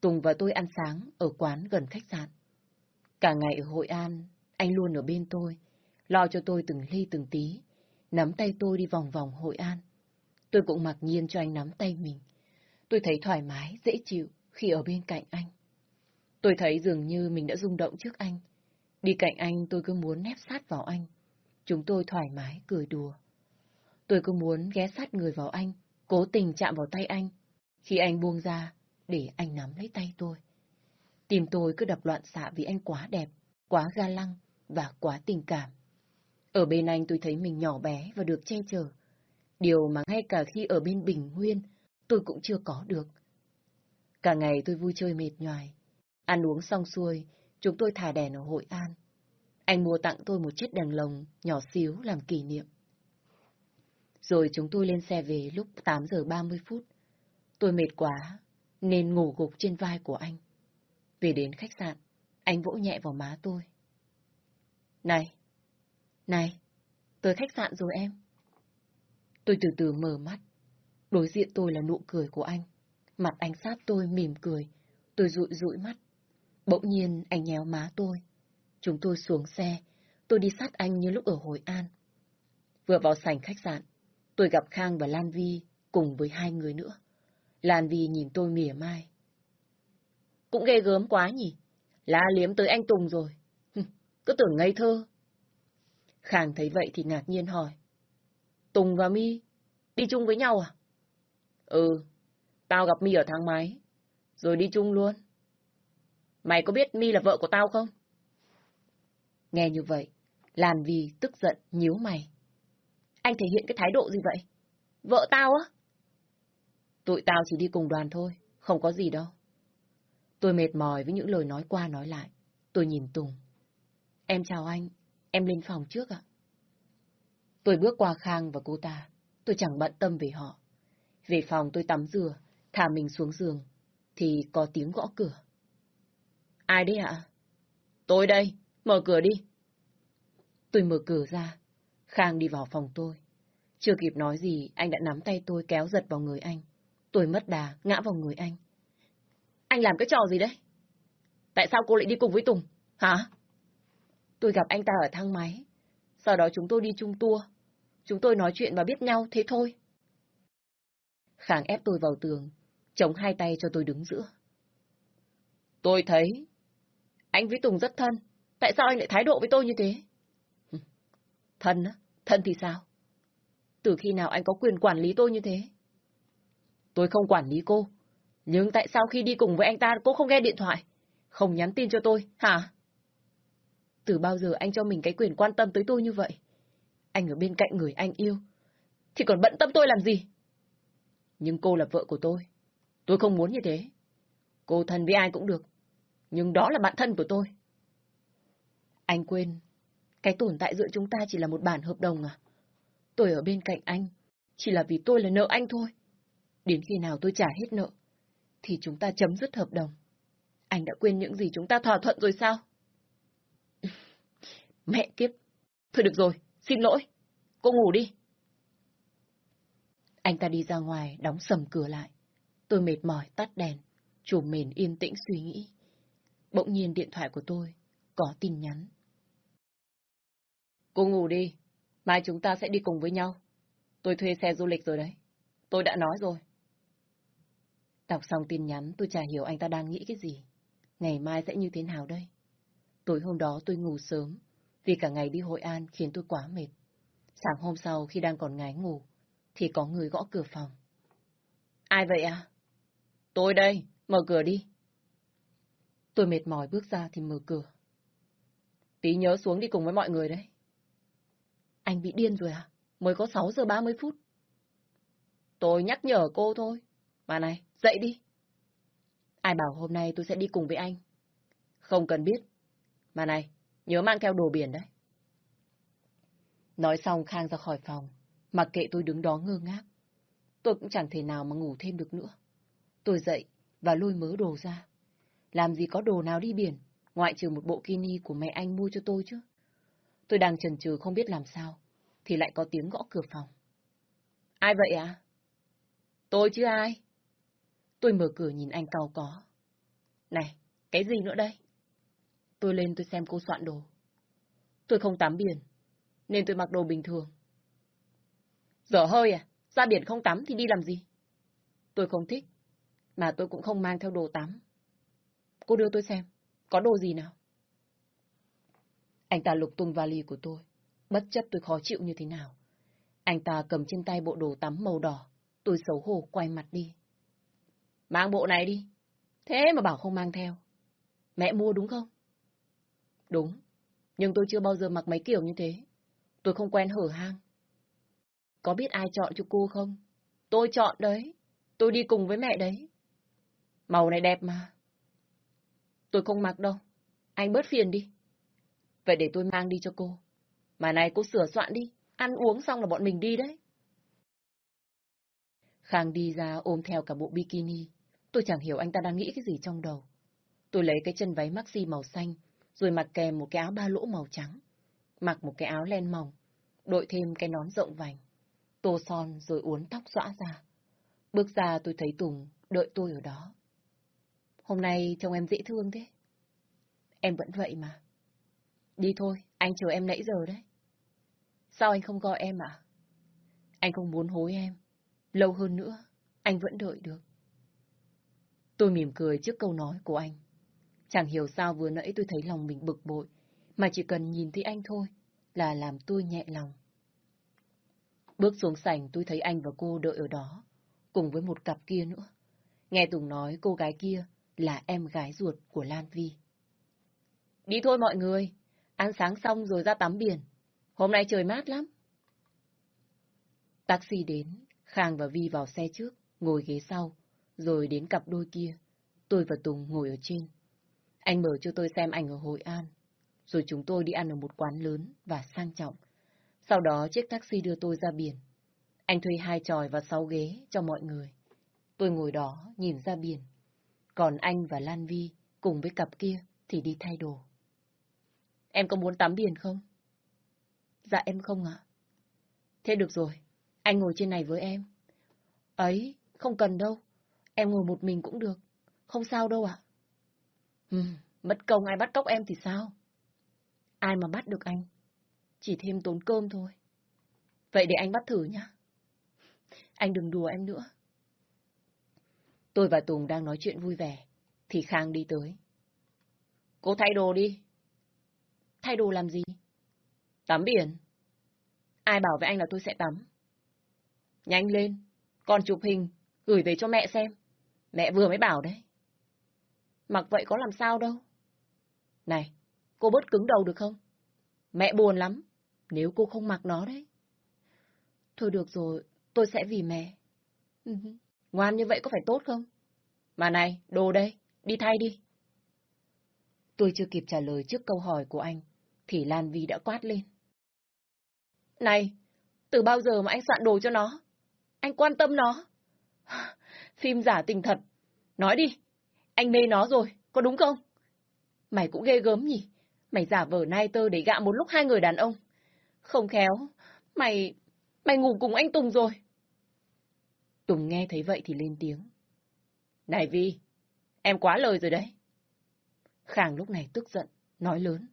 Tùng và tôi ăn sáng ở quán gần khách sạn. Cả ngày ở Hội An, anh luôn ở bên tôi, lo cho tôi từng ly từng tí, nắm tay tôi đi vòng vòng Hội An. Tôi cũng mặc nhiên cho anh nắm tay mình. Tôi thấy thoải mái, dễ chịu khi ở bên cạnh anh. Tôi thấy dường như mình đã rung động trước anh. Đi cạnh anh tôi cứ muốn nép sát vào anh. Chúng tôi thoải mái, cười đùa. Tôi cứ muốn ghé sát người vào anh, cố tình chạm vào tay anh. Khi anh buông ra, để anh nắm lấy tay tôi. tìm tôi cứ đập loạn xạ vì anh quá đẹp, quá ga lăng và quá tình cảm. Ở bên anh tôi thấy mình nhỏ bé và được che chở. Điều mà ngay cả khi ở bên Bình Nguyên, tôi cũng chưa có được. Cả ngày tôi vui chơi mệt nhoài. Ăn uống xong xuôi, chúng tôi thả đèn ở Hội An. Anh mua tặng tôi một chiếc đèn lồng nhỏ xíu làm kỷ niệm. Rồi chúng tôi lên xe về lúc 8 giờ 30 phút. Tôi mệt quá, nên ngủ gục trên vai của anh. Về đến khách sạn, anh vỗ nhẹ vào má tôi. Này, này, tới khách sạn rồi em. Tôi từ từ mở mắt. Đối diện tôi là nụ cười của anh. Mặt anh sát tôi mỉm cười. Tôi rụi rụi mắt. Bỗng nhiên anh nhéo má tôi. Chúng tôi xuống xe. Tôi đi sát anh như lúc ở Hội An. Vừa vào sảnh khách sạn, tôi gặp Khang và Lan Vi cùng với hai người nữa. Lan Vi nhìn tôi mỉa mai. Cũng ghê gớm quá nhỉ. lá liếm tới anh Tùng rồi. [laughs] Cứ tưởng ngây thơ. Khang thấy vậy thì ngạc nhiên hỏi. Tùng và Mi đi chung với nhau à? Ừ, tao gặp Mi ở thang máy, rồi đi chung luôn. Mày có biết Mi là vợ của tao không? Nghe như vậy, Lan Vi tức giận nhíu mày. Anh thể hiện cái thái độ gì vậy? Vợ tao á? Tụi tao chỉ đi cùng đoàn thôi, không có gì đâu. Tôi mệt mỏi với những lời nói qua nói lại. Tôi nhìn Tùng. Em chào anh, em lên phòng trước ạ. Tôi bước qua Khang và cô ta. Tôi chẳng bận tâm về họ. Về phòng tôi tắm rửa, thả mình xuống giường, thì có tiếng gõ cửa. Ai đấy ạ? Tôi đây, mở cửa đi. Tôi mở cửa ra. Khang đi vào phòng tôi. Chưa kịp nói gì, anh đã nắm tay tôi kéo giật vào người anh. Tôi mất đà, ngã vào người anh. Anh làm cái trò gì đấy? Tại sao cô lại đi cùng với Tùng? Hả? Tôi gặp anh ta ở thang máy. Sau đó chúng tôi đi chung tour. Chúng tôi nói chuyện và biết nhau, thế thôi. Khang ép tôi vào tường, chống hai tay cho tôi đứng giữa. Tôi thấy anh với Tùng rất thân. Tại sao anh lại thái độ với tôi như thế? Thân á? Thân thì sao? Từ khi nào anh có quyền quản lý tôi như thế? Tôi không quản lý cô. Nhưng tại sao khi đi cùng với anh ta cô không nghe điện thoại? Không nhắn tin cho tôi, hả? Từ bao giờ anh cho mình cái quyền quan tâm tới tôi như vậy? Anh ở bên cạnh người anh yêu. Thì còn bận tâm tôi làm gì? Nhưng cô là vợ của tôi. Tôi không muốn như thế. Cô thân với ai cũng được. Nhưng đó là bạn thân của tôi. Anh quên, cái tồn tại giữa chúng ta chỉ là một bản hợp đồng à? Tôi ở bên cạnh anh, chỉ là vì tôi là nợ anh thôi. Đến khi nào tôi trả hết nợ, thì chúng ta chấm dứt hợp đồng. Anh đã quên những gì chúng ta thỏa thuận rồi sao? Mẹ kiếp! Thôi được rồi, xin lỗi. Cô ngủ đi. Anh ta đi ra ngoài, đóng sầm cửa lại. Tôi mệt mỏi tắt đèn, chùm mền yên tĩnh suy nghĩ. Bỗng nhiên điện thoại của tôi có tin nhắn. Cô ngủ đi, mai chúng ta sẽ đi cùng với nhau. Tôi thuê xe du lịch rồi đấy. Tôi đã nói rồi. Đọc xong tin nhắn tôi chả hiểu anh ta đang nghĩ cái gì. Ngày mai sẽ như thế nào đây? Tối hôm đó tôi ngủ sớm, vì cả ngày đi Hội An khiến tôi quá mệt. Sáng hôm sau khi đang còn ngái ngủ, thì có người gõ cửa phòng. Ai vậy à? Tôi đây, mở cửa đi. Tôi mệt mỏi bước ra thì mở cửa. Tí nhớ xuống đi cùng với mọi người đấy. Anh bị điên rồi à? Mới có 6 giờ 30 phút. Tôi nhắc nhở cô thôi. Mà này, dậy đi. Ai bảo hôm nay tôi sẽ đi cùng với anh? Không cần biết. Mà này, nhớ mang theo đồ biển đấy. Nói xong Khang ra khỏi phòng, mặc kệ tôi đứng đó ngơ ngác. Tôi cũng chẳng thể nào mà ngủ thêm được nữa. Tôi dậy và lôi mớ đồ ra. Làm gì có đồ nào đi biển, ngoại trừ một bộ kini của mẹ anh mua cho tôi chứ. Tôi đang chần chừ không biết làm sao, thì lại có tiếng gõ cửa phòng. Ai vậy à? Tôi chứ ai? Tôi mở cửa nhìn anh cao có. Này, cái gì nữa đây? Tôi lên tôi xem cô soạn đồ. Tôi không tắm biển, nên tôi mặc đồ bình thường. Dở hơi à? Ra biển không tắm thì đi làm gì? Tôi không thích, mà tôi cũng không mang theo đồ tắm. Cô đưa tôi xem, có đồ gì nào? Anh ta lục tung vali của tôi, bất chấp tôi khó chịu như thế nào. Anh ta cầm trên tay bộ đồ tắm màu đỏ, tôi xấu hổ quay mặt đi. Mang bộ này đi. Thế mà bảo không mang theo. Mẹ mua đúng không? Đúng, nhưng tôi chưa bao giờ mặc mấy kiểu như thế. Tôi không quen hở hang. Có biết ai chọn cho cô không? Tôi chọn đấy. Tôi đi cùng với mẹ đấy. Màu này đẹp mà. Tôi không mặc đâu. Anh bớt phiền đi. Vậy để tôi mang đi cho cô. Mà này cô sửa soạn đi. Ăn uống xong là bọn mình đi đấy. Khang đi ra ôm theo cả bộ bikini. Tôi chẳng hiểu anh ta đang nghĩ cái gì trong đầu. Tôi lấy cái chân váy maxi màu xanh, rồi mặc kèm một cái áo ba lỗ màu trắng. Mặc một cái áo len mỏng, đội thêm cái nón rộng vành. Tô son rồi uốn tóc xõa ra. Bước ra tôi thấy Tùng đợi tôi ở đó. Hôm nay trông em dễ thương thế. Em vẫn vậy mà. Đi thôi, anh chờ em nãy giờ đấy. Sao anh không gọi em ạ? Anh không muốn hối em. Lâu hơn nữa, anh vẫn đợi được. Tôi mỉm cười trước câu nói của anh. Chẳng hiểu sao vừa nãy tôi thấy lòng mình bực bội, mà chỉ cần nhìn thấy anh thôi là làm tôi nhẹ lòng. Bước xuống sảnh tôi thấy anh và cô đợi ở đó, cùng với một cặp kia nữa. Nghe Tùng nói cô gái kia là em gái ruột của Lan Vi. Đi thôi mọi người, ăn sáng xong rồi ra tắm biển. Hôm nay trời mát lắm. Taxi đến, Khang và Vi vào xe trước, ngồi ghế sau, rồi đến cặp đôi kia. Tôi và Tùng ngồi ở trên. Anh mở cho tôi xem ảnh ở Hội An, rồi chúng tôi đi ăn ở một quán lớn và sang trọng. Sau đó chiếc taxi đưa tôi ra biển. Anh thuê hai tròi và sáu ghế cho mọi người. Tôi ngồi đó nhìn ra biển. Còn anh và Lan Vi cùng với cặp kia thì đi thay đồ. Em có muốn tắm biển không? Dạ em không ạ. Thế được rồi, anh ngồi trên này với em. Ấy, không cần đâu. Em ngồi một mình cũng được. Không sao đâu ạ. Ừ, mất công ai bắt cóc em thì sao? Ai mà bắt được anh? Chỉ thêm tốn cơm thôi. Vậy để anh bắt thử nhá. Anh đừng đùa em nữa. Tôi và Tùng đang nói chuyện vui vẻ, thì Khang đi tới. Cô thay đồ đi. Thay đồ làm gì? Tắm biển. Ai bảo với anh là tôi sẽ tắm? Nhanh lên, còn chụp hình, gửi về cho mẹ xem. Mẹ vừa mới bảo đấy. Mặc vậy có làm sao đâu. Này, cô bớt cứng đầu được không? Mẹ buồn lắm, nếu cô không mặc nó đấy. Thôi được rồi, tôi sẽ vì mẹ. [laughs] Ngoan như vậy có phải tốt không? Mà này, đồ đây, đi thay đi. Tôi chưa kịp trả lời trước câu hỏi của anh, thì Lan Vi đã quát lên. Này, từ bao giờ mà anh soạn đồ cho nó? Anh quan tâm nó. [sighs] Phim giả tình thật. Nói đi, anh mê nó rồi, có đúng không? Mày cũng ghê gớm nhỉ? Mày giả vờ nai tơ để gạ một lúc hai người đàn ông. Không khéo, mày... mày ngủ cùng anh Tùng rồi. Tùng nghe thấy vậy thì lên tiếng. Này Vi, em quá lời rồi đấy. Khang lúc này tức giận, nói lớn.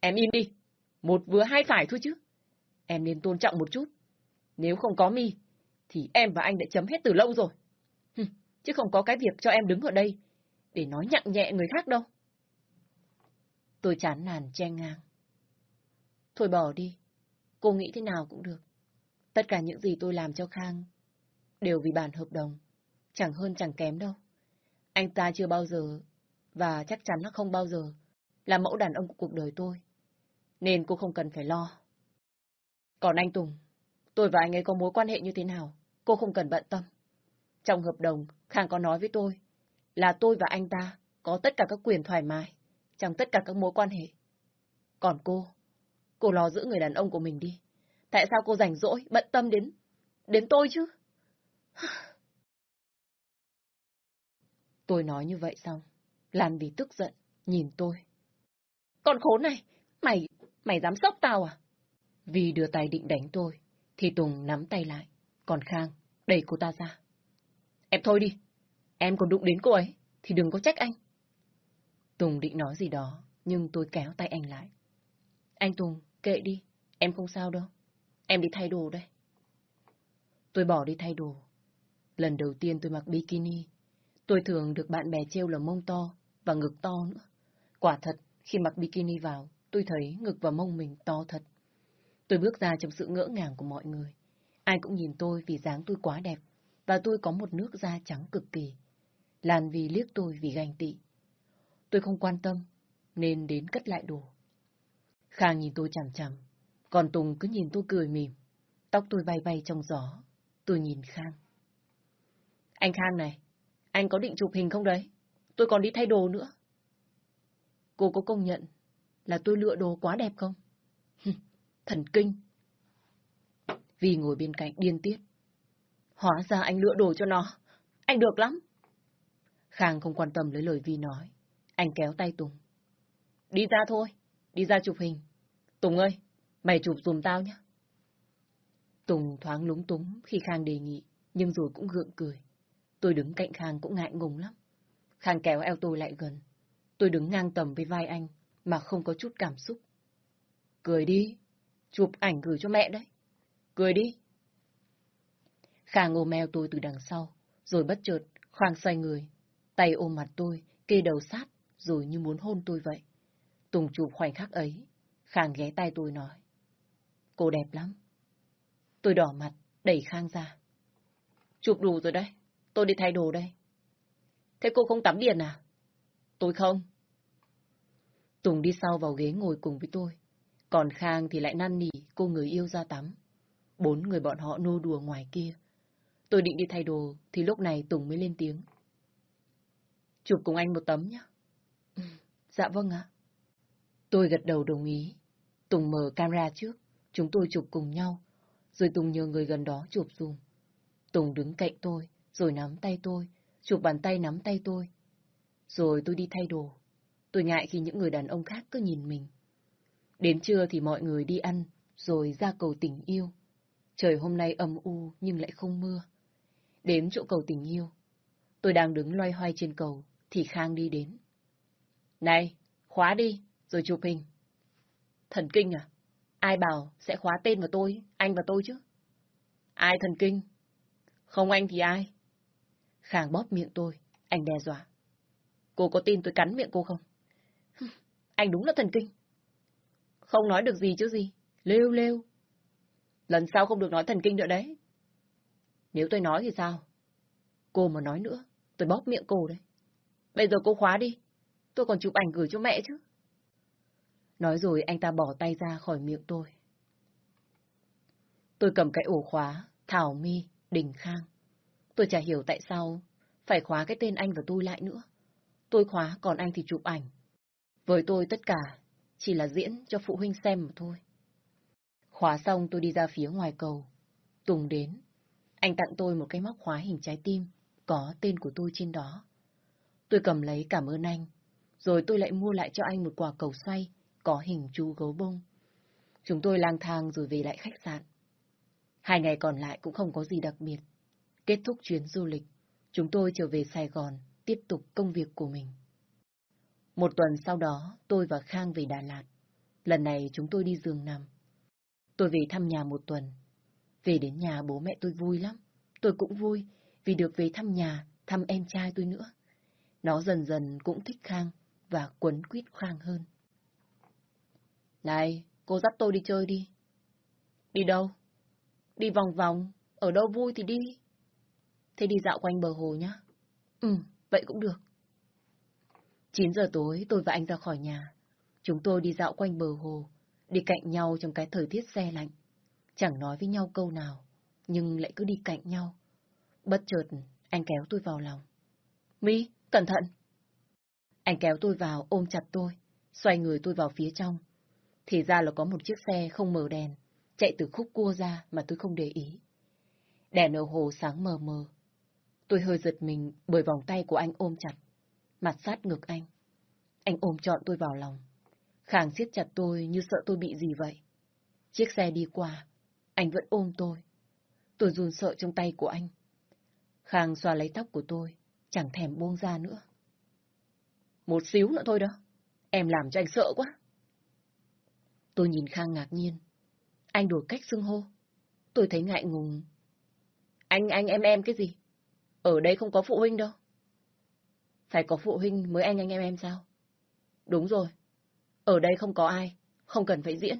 Em im đi, một vừa hai phải thôi chứ. Em nên tôn trọng một chút. Nếu không có mi, thì em và anh đã chấm hết từ lâu rồi. Chứ không có cái việc cho em đứng ở đây để nói nhặng nhẹ người khác đâu. Tôi chán nản che ngang. Thôi bỏ đi, cô nghĩ thế nào cũng được. Tất cả những gì tôi làm cho Khang đều vì bản hợp đồng, chẳng hơn chẳng kém đâu. Anh ta chưa bao giờ, và chắc chắn nó không bao giờ, là mẫu đàn ông của cuộc đời tôi. Nên cô không cần phải lo. Còn anh Tùng, tôi và anh ấy có mối quan hệ như thế nào, cô không cần bận tâm. Trong hợp đồng, Khang có nói với tôi là tôi và anh ta có tất cả các quyền thoải mái trong tất cả các mối quan hệ. Còn cô, cô lo giữ người đàn ông của mình đi. Tại sao cô rảnh rỗi, bận tâm đến, đến tôi chứ? [sighs] Tôi nói như vậy xong, Lan vì tức giận, nhìn tôi. Con khốn này, mày, mày dám sốc tao à? Vì đưa tay định đánh tôi, thì Tùng nắm tay lại, còn Khang đẩy cô ta ra. Em thôi đi, em còn đụng đến cô ấy, thì đừng có trách anh. Tùng định nói gì đó, nhưng tôi kéo tay anh lại. Anh Tùng, kệ đi, em không sao đâu. Em đi thay đồ đây. Tôi bỏ đi thay đồ. Lần đầu tiên tôi mặc bikini, tôi thường được bạn bè trêu là mông to và ngực to nữa. Quả thật, khi mặc bikini vào, tôi thấy ngực và mông mình to thật. Tôi bước ra trong sự ngỡ ngàng của mọi người. Ai cũng nhìn tôi vì dáng tôi quá đẹp, và tôi có một nước da trắng cực kỳ. Lan vì liếc tôi vì ganh tị. Tôi không quan tâm, nên đến cất lại đồ. Khang nhìn tôi chằm chằm, còn Tùng cứ nhìn tôi cười mỉm. Tóc tôi bay bay trong gió, tôi nhìn Khang. Anh Khang này, Anh có định chụp hình không đấy? Tôi còn đi thay đồ nữa. Cô có công nhận là tôi lựa đồ quá đẹp không? [laughs] Thần kinh. Vì ngồi bên cạnh điên tiết. Hóa ra anh lựa đồ cho nó. Anh được lắm. Khang không quan tâm lấy lời Vi nói. Anh kéo tay Tùng. Đi ra thôi. Đi ra chụp hình. Tùng ơi, mày chụp dùm tao nhé. Tùng thoáng lúng túng khi Khang đề nghị, nhưng rồi cũng gượng cười. Tôi đứng cạnh Khang cũng ngại ngùng lắm. Khang kéo eo tôi lại gần. Tôi đứng ngang tầm với vai anh, mà không có chút cảm xúc. Cười đi, chụp ảnh gửi cho mẹ đấy. Cười đi. Khang ôm eo tôi từ đằng sau, rồi bất chợt, Khang xoay người, tay ôm mặt tôi, kê đầu sát, rồi như muốn hôn tôi vậy. Tùng chụp khoảnh khắc ấy, Khang ghé tay tôi nói. Cô đẹp lắm. Tôi đỏ mặt, đẩy Khang ra. Chụp đủ rồi đấy, tôi đi thay đồ đây. Thế cô không tắm điện à? Tôi không. Tùng đi sau vào ghế ngồi cùng với tôi. Còn Khang thì lại năn nỉ cô người yêu ra tắm. Bốn người bọn họ nô đùa ngoài kia. Tôi định đi thay đồ thì lúc này Tùng mới lên tiếng. Chụp cùng anh một tấm nhé. Ừ, dạ vâng ạ. Tôi gật đầu đồng ý. Tùng mở camera trước. Chúng tôi chụp cùng nhau. Rồi Tùng nhờ người gần đó chụp dùm. Tùng đứng cạnh tôi, rồi nắm tay tôi, chụp bàn tay nắm tay tôi. Rồi tôi đi thay đồ. Tôi ngại khi những người đàn ông khác cứ nhìn mình. Đến trưa thì mọi người đi ăn, rồi ra cầu tình yêu. Trời hôm nay âm u nhưng lại không mưa. Đến chỗ cầu tình yêu. Tôi đang đứng loay hoay trên cầu, thì Khang đi đến. Này, khóa đi, rồi chụp hình. Thần kinh à? Ai bảo sẽ khóa tên vào tôi, anh và tôi chứ? Ai thần kinh? Không anh thì ai? Khang bóp miệng tôi, anh đe dọa. Cô có tin tôi cắn miệng cô không? Anh đúng là thần kinh. Không nói được gì chứ gì. Lêu lêu. Lần sau không được nói thần kinh nữa đấy. Nếu tôi nói thì sao? Cô mà nói nữa, tôi bóp miệng cô đấy. Bây giờ cô khóa đi. Tôi còn chụp ảnh gửi cho mẹ chứ. Nói rồi anh ta bỏ tay ra khỏi miệng tôi. Tôi cầm cái ổ khóa, Thảo Mi, Đình Khang. Tôi chả hiểu tại sao phải khóa cái tên anh và tôi lại nữa. Tôi khóa, còn anh thì chụp ảnh. Với tôi tất cả chỉ là diễn cho phụ huynh xem mà thôi. Khóa xong tôi đi ra phía ngoài cầu. Tùng đến. Anh tặng tôi một cái móc khóa hình trái tim, có tên của tôi trên đó. Tôi cầm lấy cảm ơn anh. Rồi tôi lại mua lại cho anh một quả cầu xoay, có hình chú gấu bông. Chúng tôi lang thang rồi về lại khách sạn. Hai ngày còn lại cũng không có gì đặc biệt. Kết thúc chuyến du lịch, chúng tôi trở về Sài Gòn, tiếp tục công việc của mình. Một tuần sau đó, tôi và Khang về Đà Lạt. Lần này chúng tôi đi giường nằm. Tôi về thăm nhà một tuần. Về đến nhà bố mẹ tôi vui lắm. Tôi cũng vui vì được về thăm nhà, thăm em trai tôi nữa. Nó dần dần cũng thích Khang và quấn quýt Khang hơn. Này, cô dắt tôi đi chơi đi. Đi đâu? Đi vòng vòng, ở đâu vui thì đi. Thế đi dạo quanh bờ hồ nhá. Ừ, vậy cũng được. 9 giờ tối tôi và anh ra khỏi nhà. Chúng tôi đi dạo quanh bờ hồ, đi cạnh nhau trong cái thời tiết xe lạnh. Chẳng nói với nhau câu nào, nhưng lại cứ đi cạnh nhau. Bất chợt, anh kéo tôi vào lòng. Mi, cẩn thận! Anh kéo tôi vào, ôm chặt tôi, xoay người tôi vào phía trong. Thì ra là có một chiếc xe không mở đèn, chạy từ khúc cua ra mà tôi không để ý. Đèn ở hồ sáng mờ mờ. Tôi hơi giật mình bởi vòng tay của anh ôm chặt, mặt sát ngực anh. Anh ôm trọn tôi vào lòng. Khang siết chặt tôi như sợ tôi bị gì vậy. Chiếc xe đi qua, anh vẫn ôm tôi. Tôi run sợ trong tay của anh. Khang xoa lấy tóc của tôi, chẳng thèm buông ra nữa. Một xíu nữa thôi đó. Em làm cho anh sợ quá. Tôi nhìn Khang ngạc nhiên. Anh đổi cách xưng hô. Tôi thấy ngại ngùng. Anh, anh, em, em cái gì? Ở đây không có phụ huynh đâu. Phải có phụ huynh mới anh anh em em sao? Đúng rồi. Ở đây không có ai. Không cần phải diễn.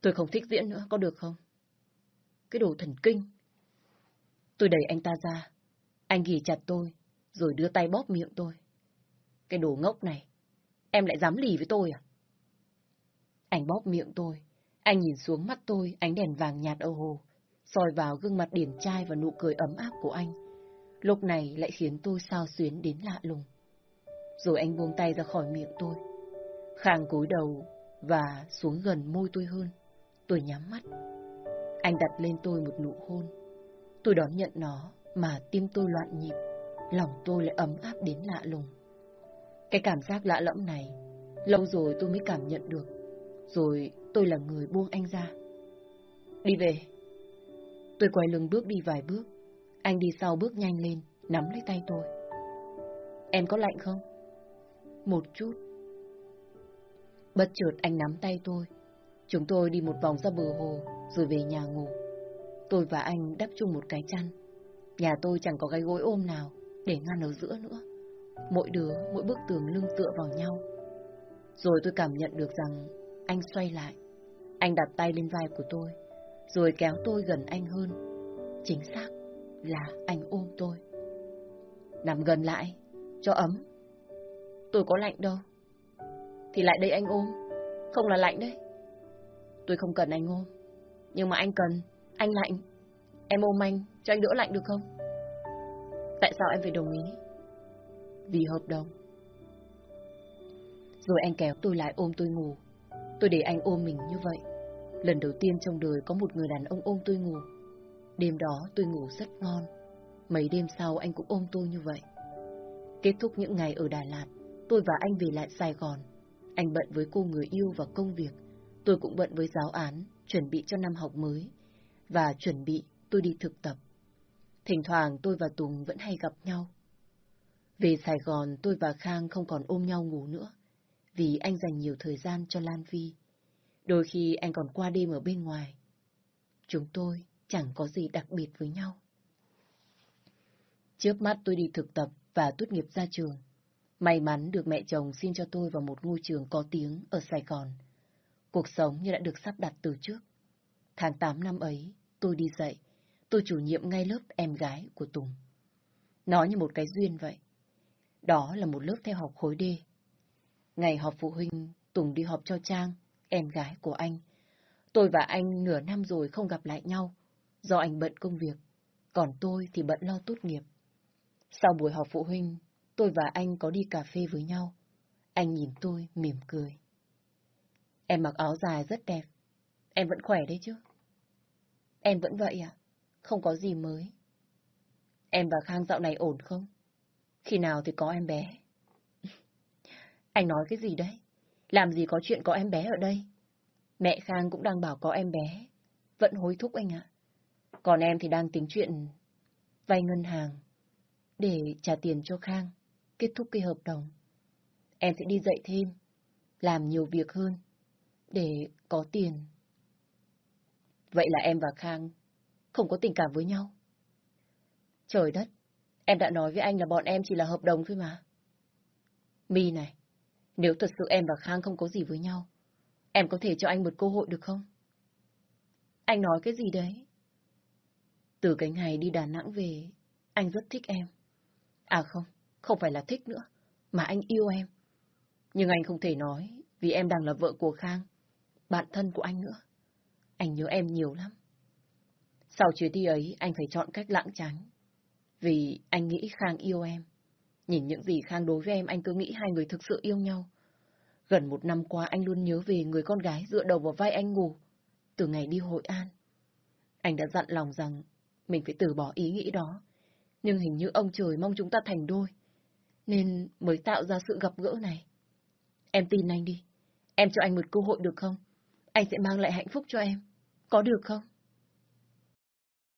Tôi không thích diễn nữa, có được không? Cái đồ thần kinh. Tôi đẩy anh ta ra. Anh ghi chặt tôi, rồi đưa tay bóp miệng tôi. Cái đồ ngốc này, em lại dám lì với tôi à? Anh bóp miệng tôi, anh nhìn xuống mắt tôi, ánh đèn vàng nhạt ở hồ, soi vào gương mặt điển trai và nụ cười ấm áp của anh. lúc này lại khiến tôi sao xuyến đến lạ lùng. Rồi anh buông tay ra khỏi miệng tôi. Khang cúi đầu và xuống gần môi tôi hơn. Tôi nhắm mắt. Anh đặt lên tôi một nụ hôn. Tôi đón nhận nó mà tim tôi loạn nhịp, lòng tôi lại ấm áp đến lạ lùng. Cái cảm giác lạ lẫm này, lâu rồi tôi mới cảm nhận được. Rồi tôi là người buông anh ra. Đi về. Tôi quay lưng bước đi vài bước. Anh đi sau bước nhanh lên, nắm lấy tay tôi. Em có lạnh không? Một chút. Bất chợt anh nắm tay tôi. Chúng tôi đi một vòng ra bờ hồ, rồi về nhà ngủ. Tôi và anh đắp chung một cái chăn. Nhà tôi chẳng có cái gối ôm nào để ngăn ở giữa nữa. Mỗi đứa, mỗi bức tường lưng tựa vào nhau. Rồi tôi cảm nhận được rằng anh xoay lại. Anh đặt tay lên vai của tôi, rồi kéo tôi gần anh hơn. Chính xác là anh ôm tôi. Nằm gần lại, cho ấm. Tôi có lạnh đâu. Thì lại đây anh ôm, không là lạnh đấy. Tôi không cần anh ôm, nhưng mà anh cần, anh lạnh. Em ôm anh, cho anh đỡ lạnh được không? Tại sao em phải đồng ý? Vì hợp đồng. Rồi anh kéo tôi lại ôm tôi ngủ. Tôi để anh ôm mình như vậy. Lần đầu tiên trong đời có một người đàn ông ôm tôi ngủ. Đêm đó tôi ngủ rất ngon. Mấy đêm sau anh cũng ôm tôi như vậy. Kết thúc những ngày ở Đà Lạt, tôi và anh về lại Sài Gòn. Anh bận với cô người yêu và công việc. Tôi cũng bận với giáo án, chuẩn bị cho năm học mới. Và chuẩn bị tôi đi thực tập. Thỉnh thoảng tôi và Tùng vẫn hay gặp nhau. Về Sài Gòn, tôi và Khang không còn ôm nhau ngủ nữa, vì anh dành nhiều thời gian cho Lan Vi. Đôi khi anh còn qua đêm ở bên ngoài. Chúng tôi chẳng có gì đặc biệt với nhau. Trước mắt tôi đi thực tập và tốt nghiệp ra trường. May mắn được mẹ chồng xin cho tôi vào một ngôi trường có tiếng ở Sài Gòn. Cuộc sống như đã được sắp đặt từ trước. Tháng 8 năm ấy, tôi đi dạy. Tôi chủ nhiệm ngay lớp em gái của Tùng. Nó như một cái duyên vậy. Đó là một lớp theo học khối D. Ngày họp phụ huynh, Tùng đi họp cho Trang, em gái của anh. Tôi và anh nửa năm rồi không gặp lại nhau, do anh bận công việc, còn tôi thì bận lo tốt nghiệp. Sau buổi họp phụ huynh, tôi và anh có đi cà phê với nhau. Anh nhìn tôi mỉm cười. Em mặc áo dài rất đẹp. Em vẫn khỏe đấy chứ? Em vẫn vậy à? Không có gì mới. Em và Khang dạo này ổn không? Khi nào thì có em bé? [laughs] Anh nói cái gì đấy? Làm gì có chuyện có em bé ở đây? Mẹ Khang cũng đang bảo có em bé. Vẫn hối thúc anh ạ. Còn em thì đang tính chuyện vay ngân hàng để trả tiền cho Khang, kết thúc cái hợp đồng. Em sẽ đi dạy thêm, làm nhiều việc hơn để có tiền. Vậy là em và Khang không có tình cảm với nhau. Trời đất, em đã nói với anh là bọn em chỉ là hợp đồng thôi mà. Mi này, nếu thật sự em và Khang không có gì với nhau, em có thể cho anh một cơ hội được không? Anh nói cái gì đấy? Từ cái ngày đi Đà Nẵng về, anh rất thích em. À không, không phải là thích nữa, mà anh yêu em. Nhưng anh không thể nói, vì em đang là vợ của Khang, bạn thân của anh nữa. Anh nhớ em nhiều lắm. Sau chuyến đi ấy, anh phải chọn cách lãng tránh. Vì anh nghĩ Khang yêu em. Nhìn những gì Khang đối với em, anh cứ nghĩ hai người thực sự yêu nhau. Gần một năm qua, anh luôn nhớ về người con gái dựa đầu vào vai anh ngủ. Từ ngày đi Hội An. Anh đã dặn lòng rằng mình phải từ bỏ ý nghĩ đó. Nhưng hình như ông trời mong chúng ta thành đôi. Nên mới tạo ra sự gặp gỡ này. Em tin anh đi. Em cho anh một cơ hội được không? Anh sẽ mang lại hạnh phúc cho em. Có được không?